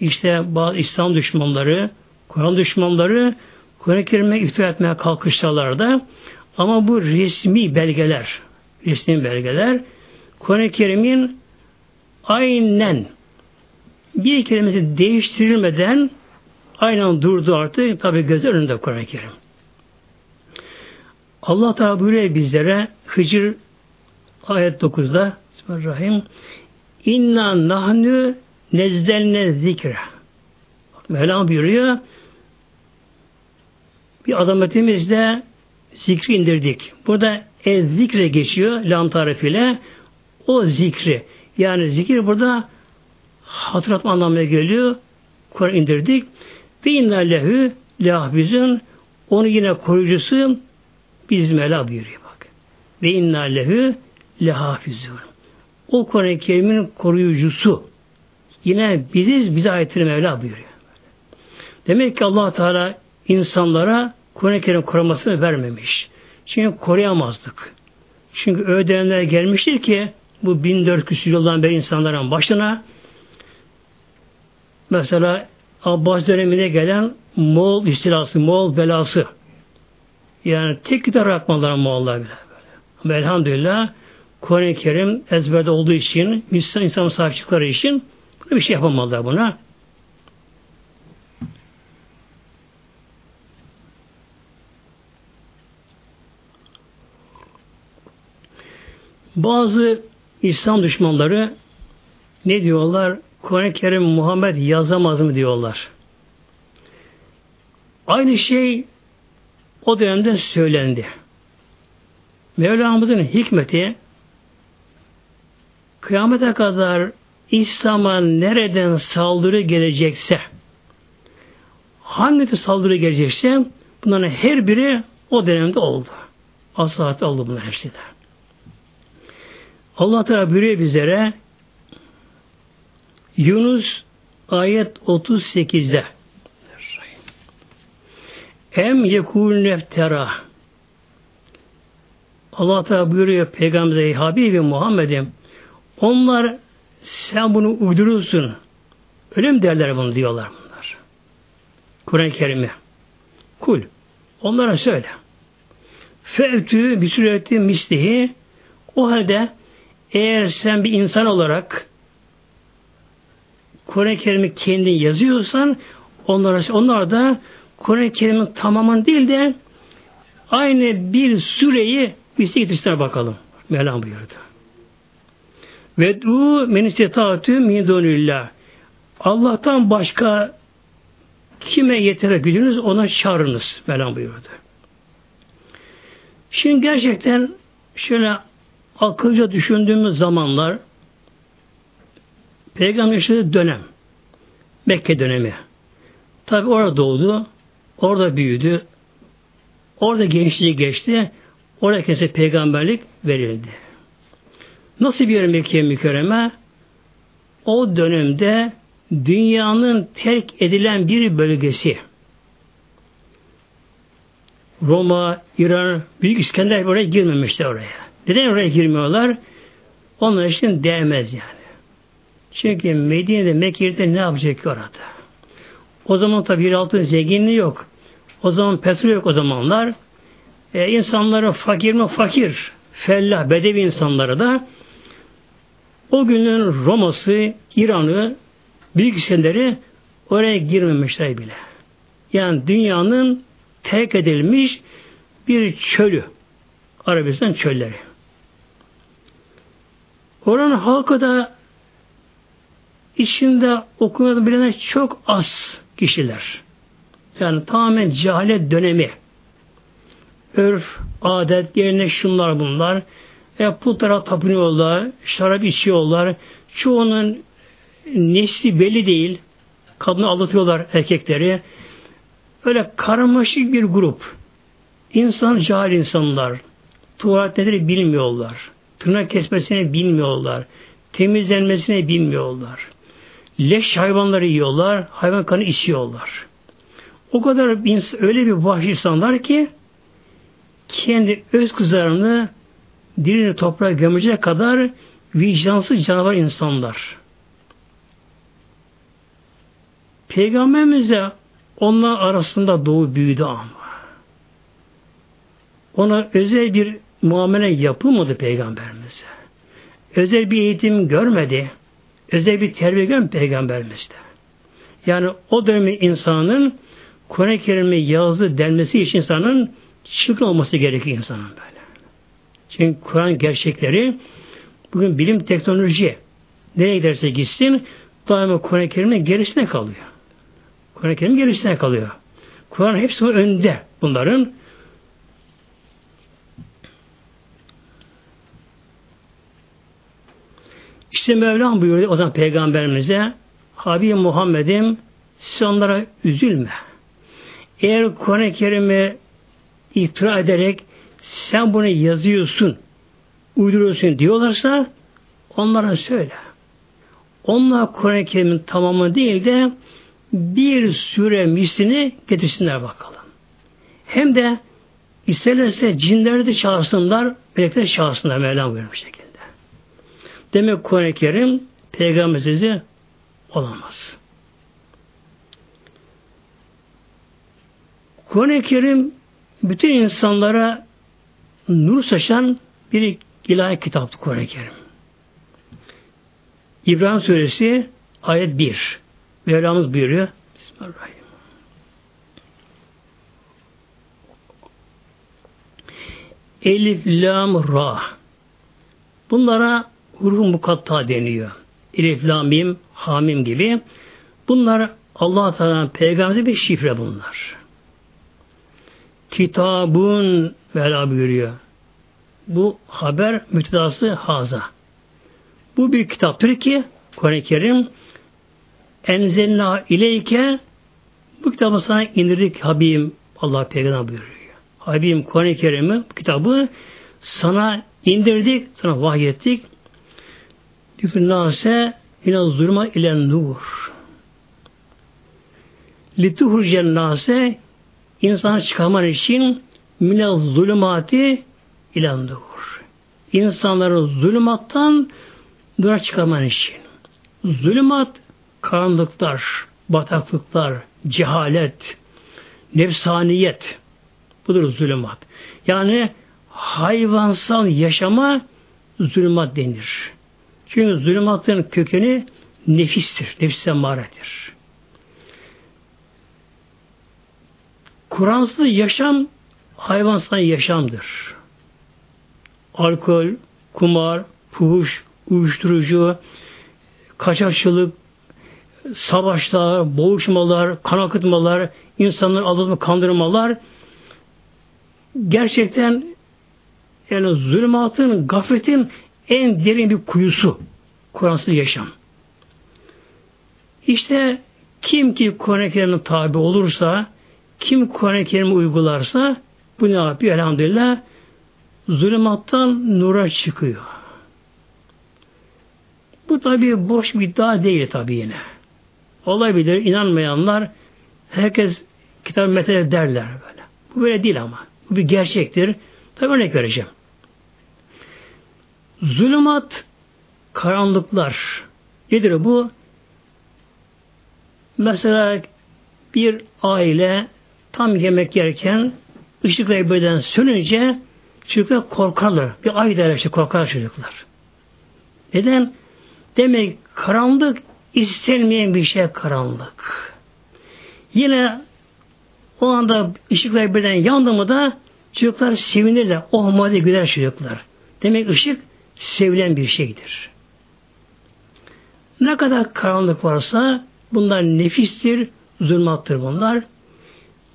İşte bazı İslam düşmanları, Kur'an düşmanları Kur'an-ı Kerim'e iftira etmeye kalkışsalar ama bu resmi belgeler, resmi belgeler Kur'an-ı Kerim'in aynen bir kelimesi değiştirilmeden aynen durdu artık tabi göz önünde Kur'an-ı Kerim. Allah Teala buyuruyor bizlere Hicr ayet 9'da Bismillahirrahmanirrahim İnna nahnu nezdelne zikre Mevlam buyuruyor bir azametimizle zikri indirdik. Burada e zikre geçiyor lam tarifiyle o zikri yani zikir burada hatırlatma anlamına geliyor. Kur'an indirdik. Ve inna lehu lehafizun onu yine koruyucusu biz buyuruyor bak. Ve inna lehu lehafizun. O Kur'an-ı Kerim'in koruyucusu. Yine biziz, bize ayetleri Mevla buyuruyor. Demek ki allah Teala insanlara Kur'an-ı Kerim korumasını vermemiş. Çünkü koruyamazdık. Çünkü öyle dönemler gelmiştir ki bu 1400 yıldan beri insanların başına mesela Abbas döneminde gelen Moğol istilası, Moğol belası yani tek gider bırakmadılar Moğollar bile. Ama elhamdülillah Kur'an-ı Kerim ezberde olduğu için, Müslüman insan sahip için bir şey yapamadılar buna. Bazı İslam düşmanları ne diyorlar? Kur'an-ı Kerim Muhammed yazamaz mı diyorlar. Aynı şey o dönemde söylendi. Mevlamızın hikmeti kıyamete kadar İslam'a nereden saldırı gelecekse hangi saldırı gelecekse bunların her biri o dönemde oldu. Aslat oldu bunlar hepsi de. Allah Teala buyuruyor bizlere Yunus ayet 38'de Em yekul neftera Allah Teala buyuruyor Peygamber Habibi Muhammed'im onlar sen bunu uydurursun. Öyle mi derler bunu diyorlar bunlar. Kur'an-ı Kerim'i. Kul. Onlara söyle. Fevtü bir sureti mislihi o halde eğer sen bir insan olarak Kur'an-ı Kerim'i kendin yazıyorsan onlara, onlar da Kur'an-ı Kerim'in tamamını değil de aynı bir süreyi bize getirsinler bakalım. Mevlam buyurdu. Ve du men istitatü min dunillah. Allah'tan başka kime yeter gücünüz ona çağırınız. Mevlam buyurdu. Şimdi gerçekten şöyle akılca düşündüğümüz zamanlar Peygamber yaşadığı dönem Mekke dönemi. Tabi orada doğdu, orada büyüdü, orada gençliği geçti, orada kese peygamberlik verildi. Nasıl bir yer Mekke mükerreme? O dönemde dünyanın terk edilen bir bölgesi. Roma, İran, Büyük İskender oraya girmemişler oraya. Neden oraya girmiyorlar? Onlar için değmez yani. Çünkü Medine'de, Mekke'de ne yapacak ki orada? O zaman tabi bir altın zenginliği yok. O zaman petrol yok o zamanlar. E, insanların fakir mi? Fakir. Fellah, bedevi insanları da o günün Roma'sı, İran'ı, Büyük İskender'i oraya girmemişler bile. Yani dünyanın terk edilmiş bir çölü. Arabistan çölleri. Oranın halkı da içinde okumadan bilenler çok az kişiler. Yani tamamen cehalet dönemi. Örf, adet, gelenek şunlar bunlar. E, putlara tapınıyorlar, şarap içiyorlar. Çoğunun nesli belli değil. Kadını aldatıyorlar erkekleri. Öyle karmaşık bir grup. İnsan cahil insanlar. Tuvalet nedir bilmiyorlar. Tırnak kesmesini bilmiyorlar. Temizlenmesini bilmiyorlar. Leş hayvanları yiyorlar. Hayvan kanı içiyorlar. O kadar öyle bir vahşi insanlar ki kendi öz kızlarını dilini toprağa gömecek kadar vicdansız canavar insanlar. Peygamberimiz de onlar arasında doğu büyüdü ama. Ona özel bir muamele yapılmadı peygamberimize. Özel bir eğitim görmedi. Özel bir terbiye görmedi peygamberimizde. Yani o dönemin insanın Kur'an-ı Kerim'i yazdı denmesi için insanın çılgın olması gerekiyor insanın böyle. Çünkü Kur'an gerçekleri bugün bilim teknoloji nereye giderse gitsin daima Kur'an-ı Kerim'in gerisine kalıyor. Kur'an-ı Kerim gerisine kalıyor. Kur'an hepsi önde bunların. İşte Mevlam buyurdu o zaman peygamberimize Habib Muhammed'im siz onlara üzülme. Eğer Kur'an-ı Kerim'e iftira ederek sen bunu yazıyorsun, uyduruyorsun diyorlarsa onlara söyle. Onlar Kur'an-ı Kerim'in tamamı değil de bir süre mislini getirsinler bakalım. Hem de isterlerse cinleri de çağırsınlar, melekler çağırsınlar Mevlam buyuruyor şekilde. Demek Kur'an-ı Kerim peygamber sözü olamaz. Kur'an-ı Kerim bütün insanlara nur saçan bir ilahi kitaptı Kur'an-ı Kerim. İbrahim Suresi ayet 1. Mevlamız buyuruyor. Bismillahirrahmanirrahim. Elif, Lam, Ra. Bunlara huruf mukatta deniyor. Elif, Lam, Mim, Hamim gibi. Bunlar Allah Teala'nın peygamberimize bir şifre bunlar. Kitabun Mevla buyuruyor. Bu haber müptedası haza. Bu bir kitaptır ki Kur'an-ı Kerim enzelna ileyke bu kitabı sana indirdik Habibim Allah peygamber buyuruyor. Habibim Kur'an-ı Kerim'i kitabı sana indirdik, sana vahyettik. Lütfün nase minaz zulma ile nur. Lituhrucen nase insanı çıkarman için minaz zulümati ile nur. İnsanları zulümattan nura çıkarman için. Zulümat karanlıklar, bataklıklar, cehalet, nefsaniyet. Budur zulümat. Yani hayvansal yaşama zulümat denir. Çünkü zulümatın kökeni nefistir, nefis emaredir. Kur'ansız yaşam hayvansal yaşamdır. Alkol, kumar, fuhuş, uyuşturucu, kaçakçılık, savaşlar, boğuşmalar, kan akıtmalar, insanları aldatma, kandırmalar gerçekten yani zulümatın, gafletin en derin bir kuyusu. Kur'ansız yaşam. İşte kim ki Kur'an-ı tabi olursa, kim Kur'an-ı uygularsa bu ne yapıyor? Elhamdülillah zulümattan nura çıkıyor. Bu tabi boş bir iddia değil tabi yine. Olabilir. inanmayanlar herkes kitap metal derler böyle. Bu böyle değil ama. Bu bir gerçektir. Tabi örnek vereceğim. Zulümat karanlıklar. Nedir bu? Mesela bir aile tam yemek yerken ışıklar birden sönünce çocuklar korkarlar. Bir ay der işte korkar çocuklar. Neden? Demek karanlık istenmeyen bir şey karanlık. Yine o anda ışıklar birden yandı mı da çocuklar sevinirler. Oh madde güler çocuklar. Demek ışık sevilen bir şeydir. Ne kadar karanlık varsa bunlar nefistir, zulmattır bunlar.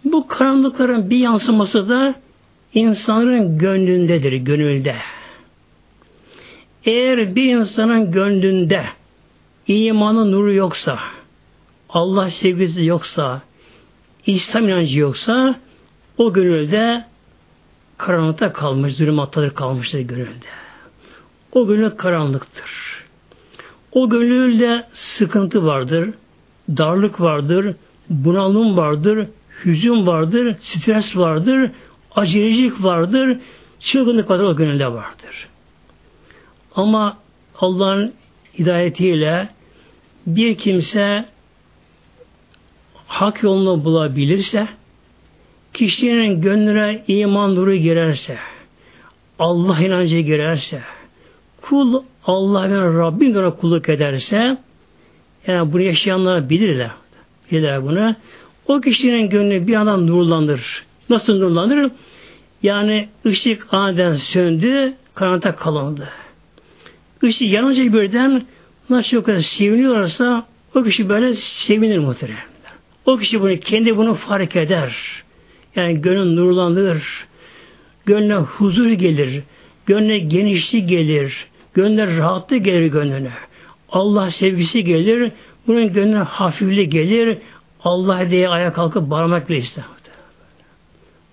Bu karanlıkların bir yansıması da insanın gönlündedir, gönülde. Eğer bir insanın gönlünde imanın nuru yoksa, Allah sevgisi yoksa, İslam inancı yoksa, o gönülde karanlıkta kalmış, zulümattadır kalmıştır gönülde. O gönül karanlıktır. O gönülde sıkıntı vardır, darlık vardır, bunalım vardır, hüzün vardır, stres vardır, acelecilik vardır, çılgınlık vardır o gönülde vardır. Ama Allah'ın hidayetiyle bir kimse hak yolunu bulabilirse, kişinin gönlüne iman nuru girerse, Allah inancı girerse, kul Allah ve Rabbin ona kulluk ederse, yani bunu yaşayanlar bilirler. Bilirler bunu. O kişinin gönlü bir anda nurlanır. Nasıl nurlanır? Yani ışık aniden söndü, karanlıkta kalındı. Işık yanınca birden nasıl o kadar seviniyorsa o kişi böyle sevinir muhtemelen. O kişi bunu kendi bunu fark eder. Yani gönül nurlanır. Gönlüne huzur gelir. Gönlüne genişlik gelir. Gönlüne rahatlık gelir gönlüne. Allah sevgisi gelir. Bunun gönlüne hafiflik gelir. Allah diye ayağa kalkıp bağırmak bile ister.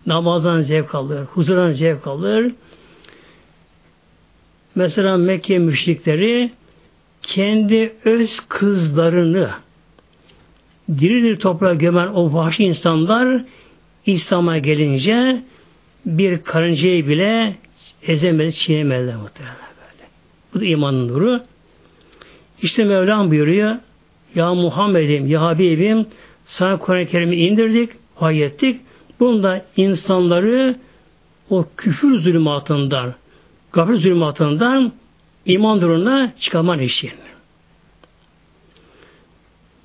Namazdan zevk alır, huzurdan zevk alır. Mesela Mekke müşrikleri kendi öz kızlarını diri toprağa gömen o vahşi insanlar İslam'a gelince bir karıncayı bile ezemedi, çiğnemediler muhtemelen. Bu da imanın nuru. İşte Mevlam buyuruyor Ya Muhammed'im, Ya Habibim sana Kur'an-ı Kerim'i indirdik, ayettik. Bunda insanları o küfür zulümatından, gafir zulümatından iman durumuna çıkarman için.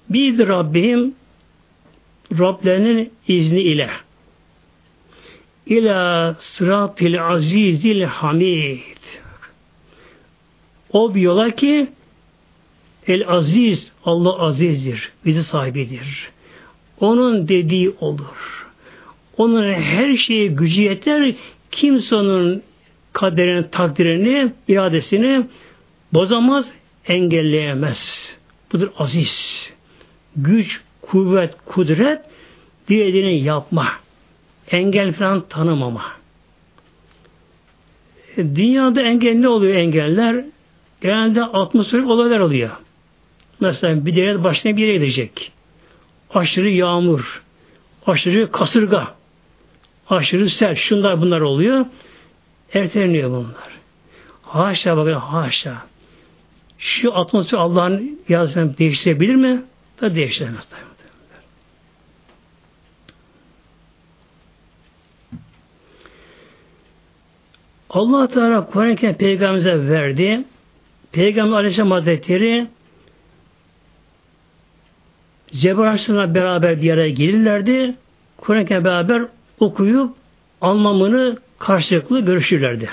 Bir Rabbim Rablerinin izni ile ila sıratil azizil hamid o bir yola ki el aziz Allah azizdir, bizi sahibidir. Onun dediği olur. Onun her şeye gücü yeter. Kimse onun kaderini, takdirini, iradesini bozamaz, engelleyemez. Budur aziz. Güç, kuvvet, kudret dilediğini yapma. Engel falan tanımama. E, dünyada engel ne oluyor engeller? Genelde atmosferik olaylar oluyor. Mesela bir devlet başına bir yere gidecek aşırı yağmur, aşırı kasırga, aşırı sel, şunlar bunlar oluyor. Erteleniyor bunlar. Haşa bakın haşa. Şu atmosfer Allah'ın yazısını değiştirebilir mi? Da değiştiremez. Allah Teala Kur'an-ı Kerim Peygamberimize verdi. Peygamber Aleyhisselam Hazretleri Cebrail beraber bir araya gelirlerdi. Kur'an-ı beraber okuyup anlamını karşılıklı görüşürlerdi.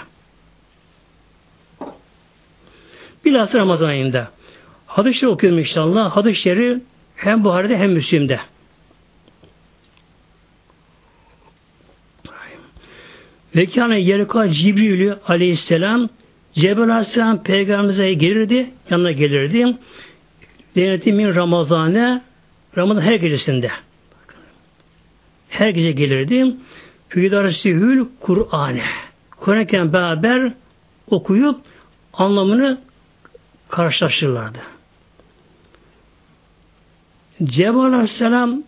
Bilhassa Ramazan ayında. Hadis-i okuyorum inşallah. Hadis-i hem Buhari'de hem Müslim'de. Ve kâne yerika Cibrilü aleyhisselam Cebrail aleyhisselam peygamberimize gelirdi, yanına gelirdi. Denetimin Ramazan'e Ramazan her gecesinde. Her gece gelirdim. Füdarsihül Kur'an'e. Kur'an-ı beraber okuyup anlamını karşılaşırlardı. Cebrail Aleyhisselam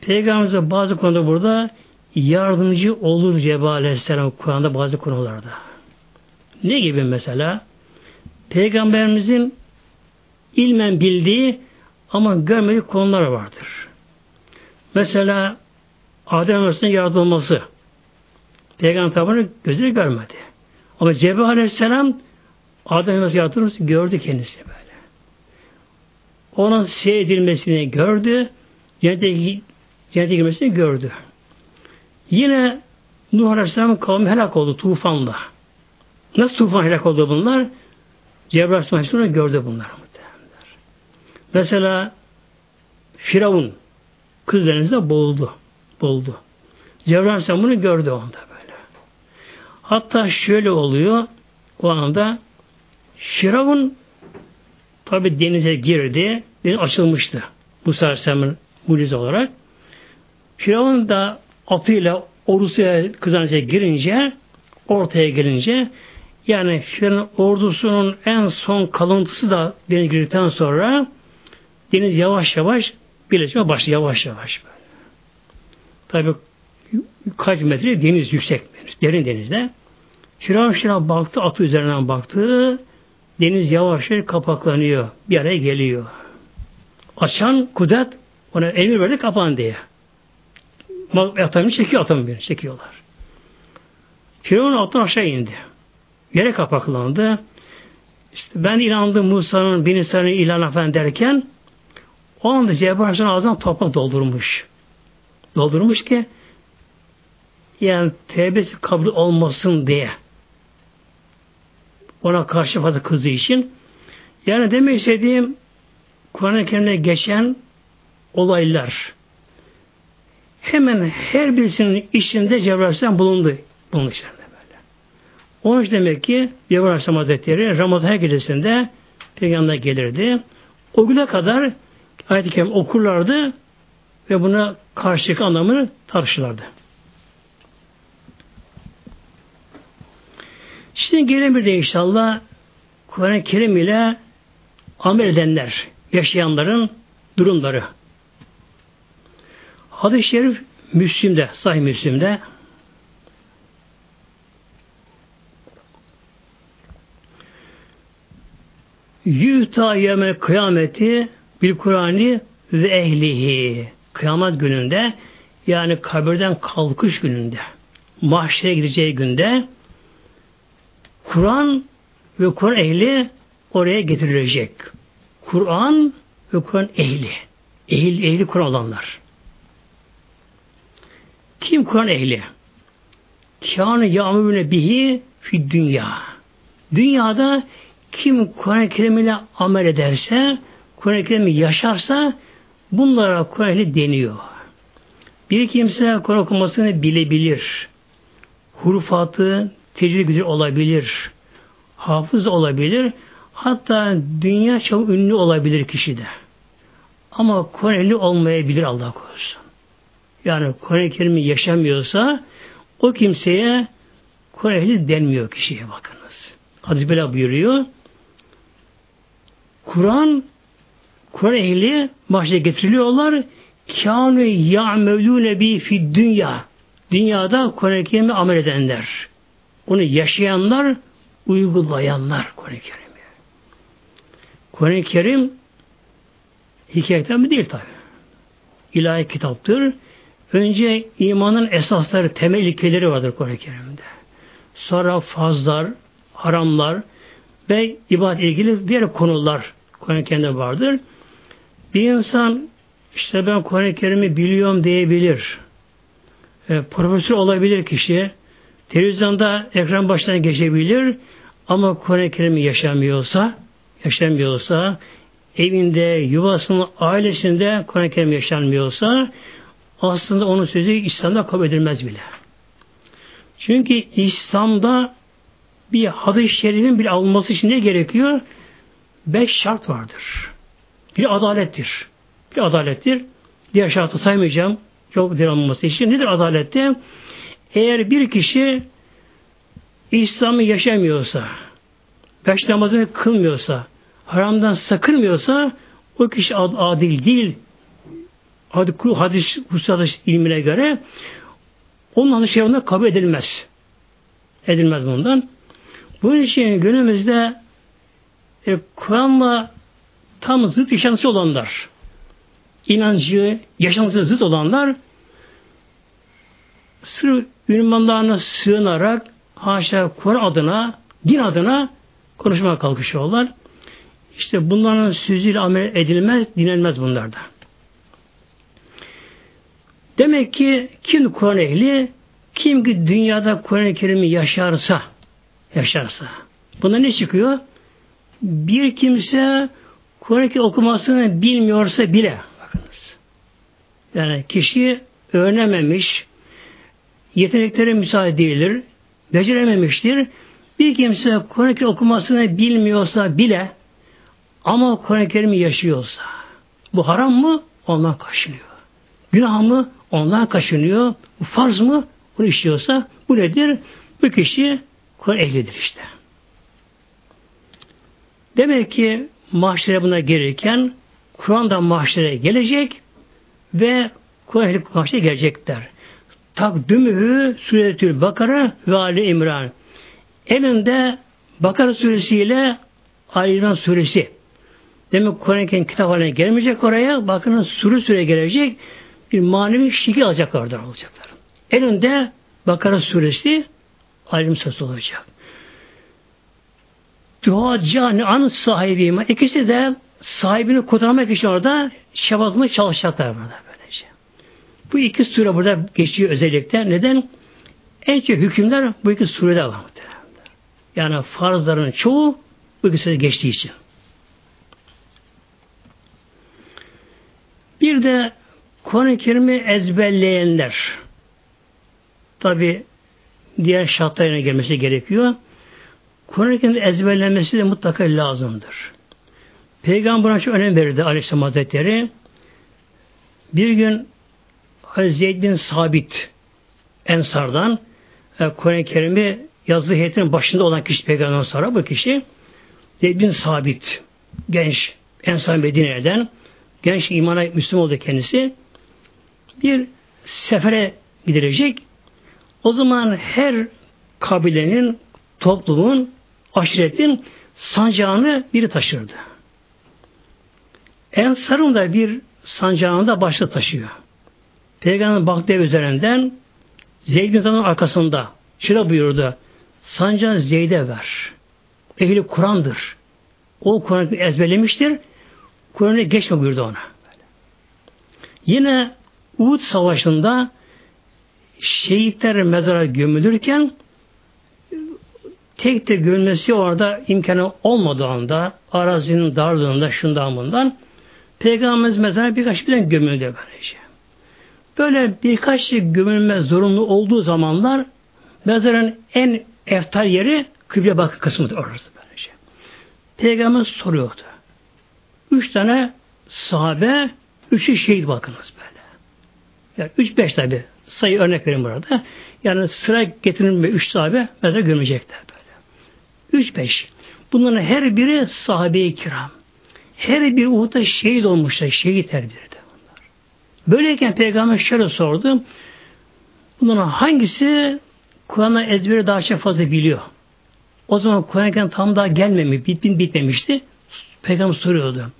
Peygamberimize bazı konuda burada yardımcı olur Cebrail Aleyhisselam Kur'an'da bazı konularda. Ne gibi mesela? Peygamberimizin ilmen bildiği ama görmediği konular vardır. Mesela Adem Aleyhisselam'ın yaratılması. Peygamber tabi gözü görmedi. Ama Cebrail Aleyhisselam Adem Aleyhisselam yaratılması gördü kendisi böyle. Onun seyredilmesini gördü. Cennete, cennete girmesini gördü. Yine Nuh Aleyhisselam'ın kavmi helak oldu tufanla. Nasıl tufan helak oldu bunlar? Cebrail Aleyhisselam gördü bunlar. Mesela Firavun kız denizde boğuldu. Boğuldu. Cebrail Aleyhisselam bunu gördü o anda böyle. Hatta şöyle oluyor o anda Firavun tabi denize girdi. Deniz açılmıştı. Musa Aleyhisselam'ın mucize olarak. Firavun da atıyla ordusuyla kızanca girince ortaya gelince yani Firavun ordusunun en son kalıntısı da deniz girdikten sonra deniz yavaş yavaş birleşme başlıyor yavaş yavaş böyle. Tabi kaç metre deniz yüksek derin denizde. Firavun şuna baktı, atı üzerinden baktı. Deniz yavaş yavaş kapaklanıyor. Bir araya geliyor. Açan kudret ona emir verdi kapan diye. Atamını çekiyor atamı bir çekiyorlar. Firavun alttan aşağı indi. Yere kapaklandı. İşte ben inandım Musa'nın bin insanın ilan efendim derken o anda Cebrail ağzından toprak doldurmuş. Doldurmuş ki yani tevbesi kabul olmasın diye ona karşı fazla kızdığı için yani demek istediğim Kur'an-ı Kerim'de geçen olaylar hemen her birisinin içinde Cebrail Aleyhisselam bulundu. Böyle. Onun için demek ki Cebrail Aleyhisselam Hazretleri Ramazan her gecesinde Peygamber'e gelirdi. O güne kadar ayet-i kerim okurlardı ve buna karşılık anlamını tartışırlardı. Şimdi gelelim bir de inşallah Kur'an-ı Kerim ile amel edenler, yaşayanların durumları. Hadis-i Şerif Müslim'de, Sahih Müslim'de Yuta yeme kıyameti bir Kur'an'ı ve ehlihi. Kıyamet gününde yani kabirden kalkış gününde mahşere gideceği günde Kur'an ve Kur'an ehli oraya getirilecek. Kur'an ve Kur'an ehli. Ehil, ehli Kur'an olanlar. Kim Kur'an ehli? Kâne yâmûne bihi fi dünya. Dünyada kim Kur'an-ı Kerim ile amel ederse, Kur'an-ı Kerim'i yaşarsa bunlara Kur'an ehli deniyor. Bir kimse Kur'an okumasını bilebilir. Hurufatı, tecrübe olabilir. Hafız olabilir. Hatta dünya çok ünlü olabilir kişide. Ama Kur'an'lı olmayabilir Allah korusun. Yani Kur'an-ı Kerim'i yaşamıyorsa o kimseye Kur'an denmiyor kişiye bakınız. Hadis böyle buyuruyor. Kur'an Kur'an ehli başta getiriliyorlar. Kânu ya'melûne bi fi dünya. Dünyada Kur'an-ı Kerim'i amel edenler. Onu yaşayanlar, uygulayanlar Kur'an-ı Kerim'i. Kur'an-ı Kerim hikayetten mi değil tabi. İlahi kitaptır. Önce imanın esasları, temel ilkeleri vardır Kur'an-ı Kerim'de. Sonra fazlar, haramlar ve ibadet ilgili diğer konular Kur'an-ı Kerim'de vardır. Bir insan işte ben Kur'an-ı Kerim'i biliyorum diyebilir. E, profesör olabilir kişi. Televizyonda ekran başına geçebilir ama Kur'an-ı Kerim'i yaşamıyorsa, yaşamıyorsa, evinde, yuvasının, ailesinde Kur'an-ı Kerim yaşanmıyorsa aslında onun sözü İslam'da kabul edilmez bile. Çünkü İslam'da bir hadis-i şerifin bir alınması için ne gerekiyor? Beş şart vardır. Bir adalettir. Bir adalettir. Diğer şartı saymayacağım. Çok direnmesi için. Nedir adalette? Eğer bir kişi İslam'ı yaşamıyorsa, beş namazını kılmıyorsa, haramdan sakınmıyorsa o kişi adil değil. Hadi kul hadis hususat ilmine göre onun şerifinde kabul edilmez. Edilmez bundan. Bunun için günümüzde e, Kur'an'la tam zıt yaşantısı olanlar, inancı, yaşantısı zıt olanlar sırf ünvanlarına sığınarak haşa Kur'an adına, din adına konuşmaya kalkışıyorlar. İşte bunların sözüyle amel edilmez, dinlenmez bunlarda. Demek ki kim Kur'an ehli, kim ki dünyada Kur'an-ı Kerim'i yaşarsa, yaşarsa. Buna ne çıkıyor? Bir kimse Kur'an-ı okumasını bilmiyorsa bile, bakınız. Yani kişi öğrenememiş, yetenekleri müsaade değildir, becerememiştir. Bir kimse Kur'an-ı okumasını bilmiyorsa bile ama Kur'an-ı Kerim'i yaşıyorsa bu haram mı? Ondan kaçınıyor. Günah mı? Ondan kaçınıyor. Bu farz mı? Bunu işliyorsa bu nedir? Bu kişi Kur'an ehlidir işte. Demek ki mahşere buna gelirken Kur'an'dan mahşere gelecek ve Kur'an ehli mahşere gelecekler. Takdümühü Suretül Bakara ve Ali İmran. Elinde Bakara suresiyle Ali İmran suresi. Demek Kur'an-ı kitap haline gelmeyecek oraya. Bakın sure sure gelecek. Bir manevi şekil alacaklar oradan. Elinde Bakara suresi alim söz olacak. Dua cani an sahibiyim. İkisi de sahibini kurtarmak için orada şebatmaya çalışacaklar burada böylece. Bu iki sure burada geçiyor özellikle. Neden? En çok hükümler bu iki surede var. Yani farzların çoğu bu iki surede geçtiği için. Bir de Kur'an-ı Kerim'i ezberleyenler tabi diğer şartlarına gelmesi gerekiyor. Kur'an-ı ezberlenmesi de mutlaka lazımdır. Peygamber'e çok önem verirdi Aleyhisselam Hazretleri. Bir gün Zeyd bin Sabit Ensar'dan e, Kur'an-ı Kerim'i yazdığı heyetin başında olan kişi peygamberden sonra bu kişi Zeyd bin Sabit genç Ensar Medine'den genç imana Müslüman oldu kendisi. Bir sefere gidilecek. O zaman her kabilenin, toplumun, aşiretin sancağını biri taşırdı. Ensar'ın da bir sancağını da başta taşıyor. Peygamber baktığı üzerinden Zeyd bin Zan'ın arkasında şöyle buyurdu. Sancağını Zeyd'e ver. Ehli Kur'an'dır. O Kur'an'ı ezberlemiştir. Kur'an'a geçme buyurdu ona. Yine Uhud Savaşı'nda şehitler mezara gömülürken tek de gömülmesi orada imkanı olmadığı anda arazinin darlığında şundan bundan Peygamberimiz mezara birkaç bilen gömüldü böylece. Böyle birkaç şey gömülme zorunlu olduğu zamanlar mezarın en eftal yeri kıble bakı kısmıdır orası böylece. Peygamber soruyordu. Üç tane sahabe, üçü şehit bakınız böyle. Yani üç beş tabi sayı örnek verin burada. Yani sıra getirin ve üç sahabe mezara gömecekler böyle. Üç beş. Bunların her biri sahabe-i kiram. Her bir Uhud'da şehit olmuşlar. Şehit her biri de bunlar. Böyleyken Peygamber şöyle sordu. Bunların hangisi Kur'an'a ezberi daha çok fazla biliyor? O zaman Kur'an tam daha gelmemiş, bit, bitmemişti. Peygamber soruyordu.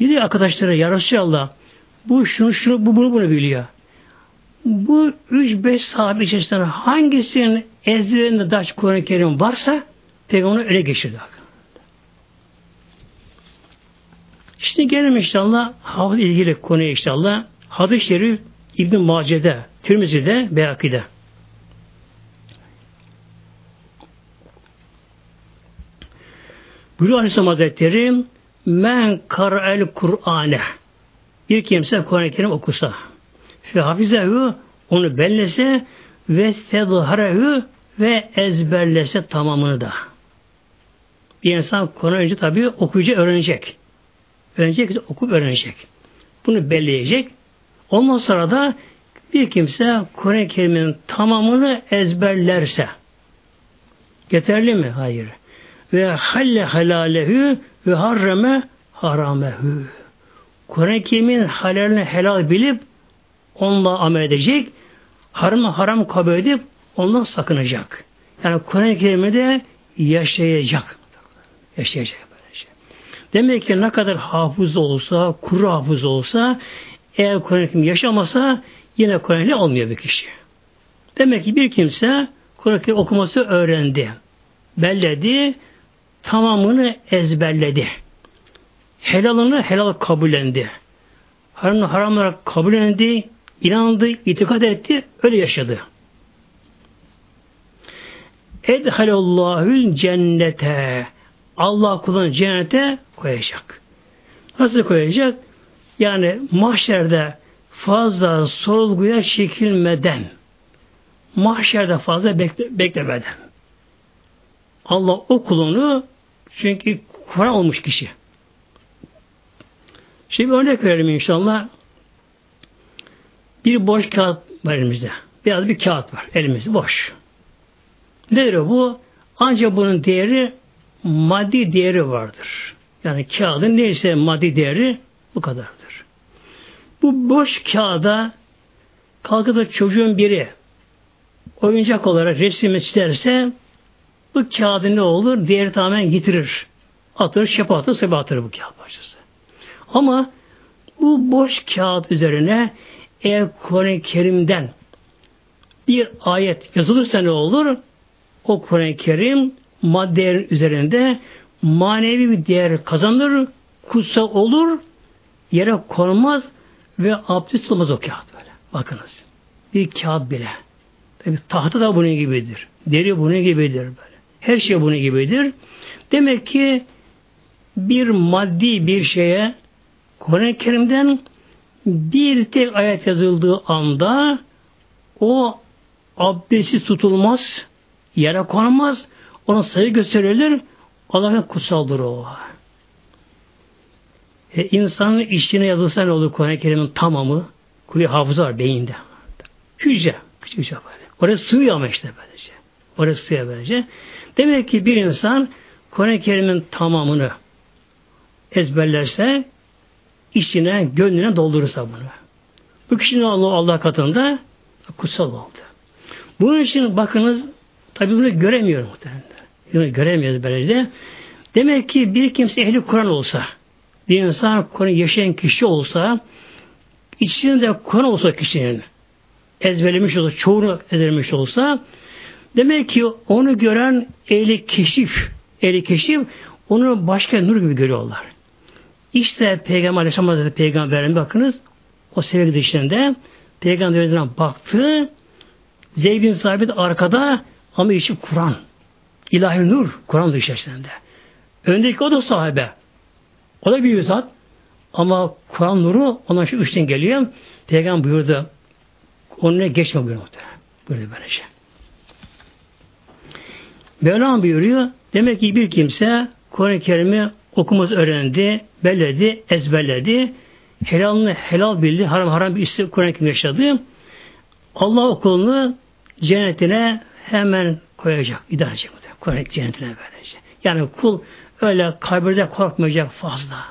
Dedi arkadaşlara ya Resulallah bu şunu şunu bu bunu bunu biliyor. Bu üç beş sahabe içerisinden hangisinin ezberinde daha Kur'an-ı Kerim varsa Peygamber öyle geçirdi. Şimdi gelelim inşallah hafız ilgili konuya inşallah. Hadis-i Şerif İbn Mace'de, Tirmizi'de, Beyaki'de. Buyuruyor Aleyhisselam Hazretleri men kara'el Kur'ane bir kimse Kur'an-ı Kerim okusa ve hafizehu onu bellese ve sedharehu ve ezberlese tamamını da. Bir insan Kur'an önce tabi okuyucu öğrenecek. Öğrenecek, okup öğrenecek. Bunu belleyecek. Ondan sonra da bir kimse Kur'an-ı Kerim'in tamamını ezberlerse yeterli mi? Hayır. ve halle halalehu ve harreme haramehu. Kur'an-ı Kerim'in halalini helal bilip onunla amel edecek, haramı haram kabul edip ondan sakınacak. Yani Kur'an-ı Kerim'de yaşayacak. Yaşayacak böylece. Demek ki ne kadar hafız olsa, kuru hafız olsa, eğer Kur'an-ı Kerim yaşamasa yine Kur'an olmuyor bir kişi. Demek ki bir kimse Kur'an-ı Kerim okuması öğrendi, belledi, tamamını ezberledi. Helalını helal kabullendi. Haramını haram olarak kabullendi, inandı, itikat etti, öyle yaşadı. Edhalellahu'l cennete. Allah kulunu cennete koyacak. Nasıl koyacak? Yani mahşerde fazla sorulguya çekilmeden, mahşerde fazla bekle, beklemeden. Allah o kulunu çünkü Kur'an olmuş kişi. Şimdi örnek verelim inşallah. Bir boş kağıt var elimizde. Biraz bir kağıt var elimizde boş. Nedir bu? Ancak bunun değeri maddi değeri vardır. Yani kağıdın neyse maddi değeri bu kadardır. Bu boş kağıda kalkıp da çocuğun biri oyuncak olarak resim isterse bu kağıdı ne olur? Değeri tamamen getirir. Atır, çöpe atır, sebe atır bu kağıt parçası. Ama bu boş kağıt üzerine eğer Kur'an-ı Kerim'den bir ayet yazılırsa ne olur? O Kur'an-ı Kerim madde üzerinde manevi bir değer kazanır, kutsal olur, yere konmaz ve abdest olmaz o kağıt böyle. Bakınız. Bir kağıt bile. Tabi tahta da bunun gibidir. Deri bunun gibidir böyle. Her şey bunun gibidir. Demek ki bir maddi bir şeye Kur'an-ı Kerim'den bir tek ayet yazıldığı anda o abdesti tutulmaz, yere konmaz, ona sayı gösterilir, Allah'ın kutsaldır o. E, insanın içine yazılsa ne olur Kur'an-ı Kerim'in tamamı? Kulü hafıza var beyinde. Hücre. Küçük hücre böyle. Oraya sığıyor ama işte böylece. Oraya sığıyor böylece. Demek ki bir insan Kur'an-ı Kerim'in tamamını ezberlerse içine, gönlüne doldurursa bunu. Bu kişinin Allah, Allah katında kutsal oldu. Bunun için bakınız tabi bunu göremiyor muhtemelen. Göremiyoruz böylece. Demek ki bir kimse ehli Kur'an olsa, bir insan Kur'an yaşayan kişi olsa, içinde Kur'an olsa kişinin, ezberlemiş olsa, çoğunu ezberlemiş olsa, demek ki onu gören ehli keşif, ehli keşif, onu başka nur gibi görüyorlar. İşte Peygamber Aleyhisselam Hazretleri Peygamber'in bakınız o sevgi dışında Peygamber'e baktı Zeyd bin Sabit arkada ama içi Kur'an. İlahi nur Kur'an içerisinde. Öndeki o da sahibe. O da bir zat. Ama Kur'an nuru ondan şu üstten geliyor. Peygamber buyurdu. Onunla geçme buyurdu. Buyurdu böylece. Mevlam buyuruyor. Demek ki bir kimse Kur'an-ı Kerim'i okuması öğrendi, belledi, ezberledi. Helalını helal bildi, haram haram bir isim Kur'an-ı Kerim yaşadı. Allah okulunu cennetine hemen koyacak, idare edecek. Kur'an cennetine böylece. Yani kul öyle kabirde korkmayacak fazla.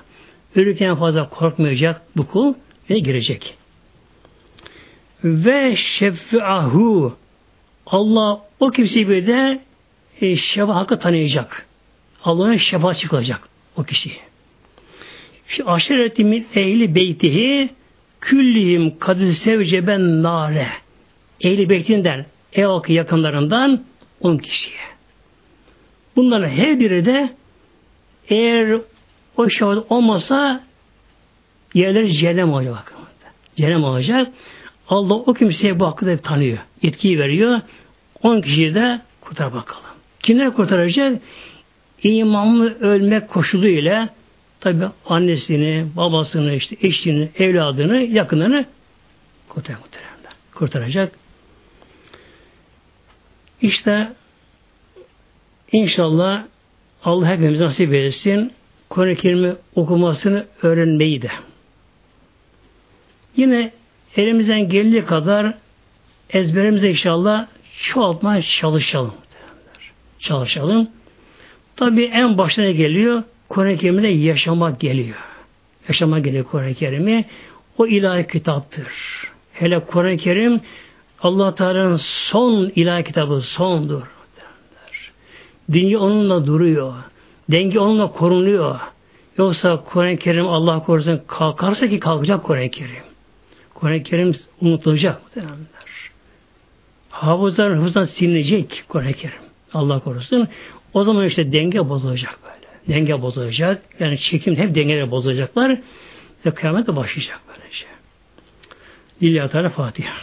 Ölürken fazla korkmayacak bu kul ve girecek. Ve şeffi'ahu Allah o kimseyi bir de e, şefa hakkı tanıyacak. Allah'ın şefaatçi kılacak o kişi. Şu aşireti min ehli beytihi küllihim kadı sevceben nare. Ehli beytinden, ev halkı yakınlarından on kişiye. Bunların her biri de eğer o şahit olmasa yerleri cehennem olacak. Bakın. Cehennem olacak. Allah o kimseye bu hakkı da tanıyor. Yetkiyi veriyor. On kişiyi de kurtar bakalım. Kimler kurtaracak? imanlı ölmek koşuluyla tabi annesini, babasını, işte eşini, evladını, yakınını kurtaracak. kurtaracak. İşte inşallah Allah hepimiz nasip etsin Kur'an-ı Kerim'i okumasını öğrenmeyi de. Yine elimizden geldiği kadar ezberimize inşallah çoğaltmaya çalışalım. Çalışalım. Tabi en başta ne geliyor? Kur'an-ı Kerim'de yaşamak geliyor. Yaşamak geliyor Kur'an-ı Kerim'i. O ilahi kitaptır. Hele Kur'an-ı Kerim Allah Teala'nın son ilahi kitabı sondur. Dünya onunla duruyor. Denge onunla korunuyor. Yoksa Kur'an-ı Kerim Allah korusun kalkarsa ki kalkacak Kur'an-ı Kerim. Kur'an-ı Kerim unutulacak muhtemelenler. Hafızlar hafızdan silinecek Kur'an-ı Kerim. Allah korusun. O zaman işte denge bozulacak böyle. Denge bozulacak. Yani çekim hep dengeleri bozulacaklar. Ve kıyamet de başlayacak böylece. Lillahi Teala Fatiha.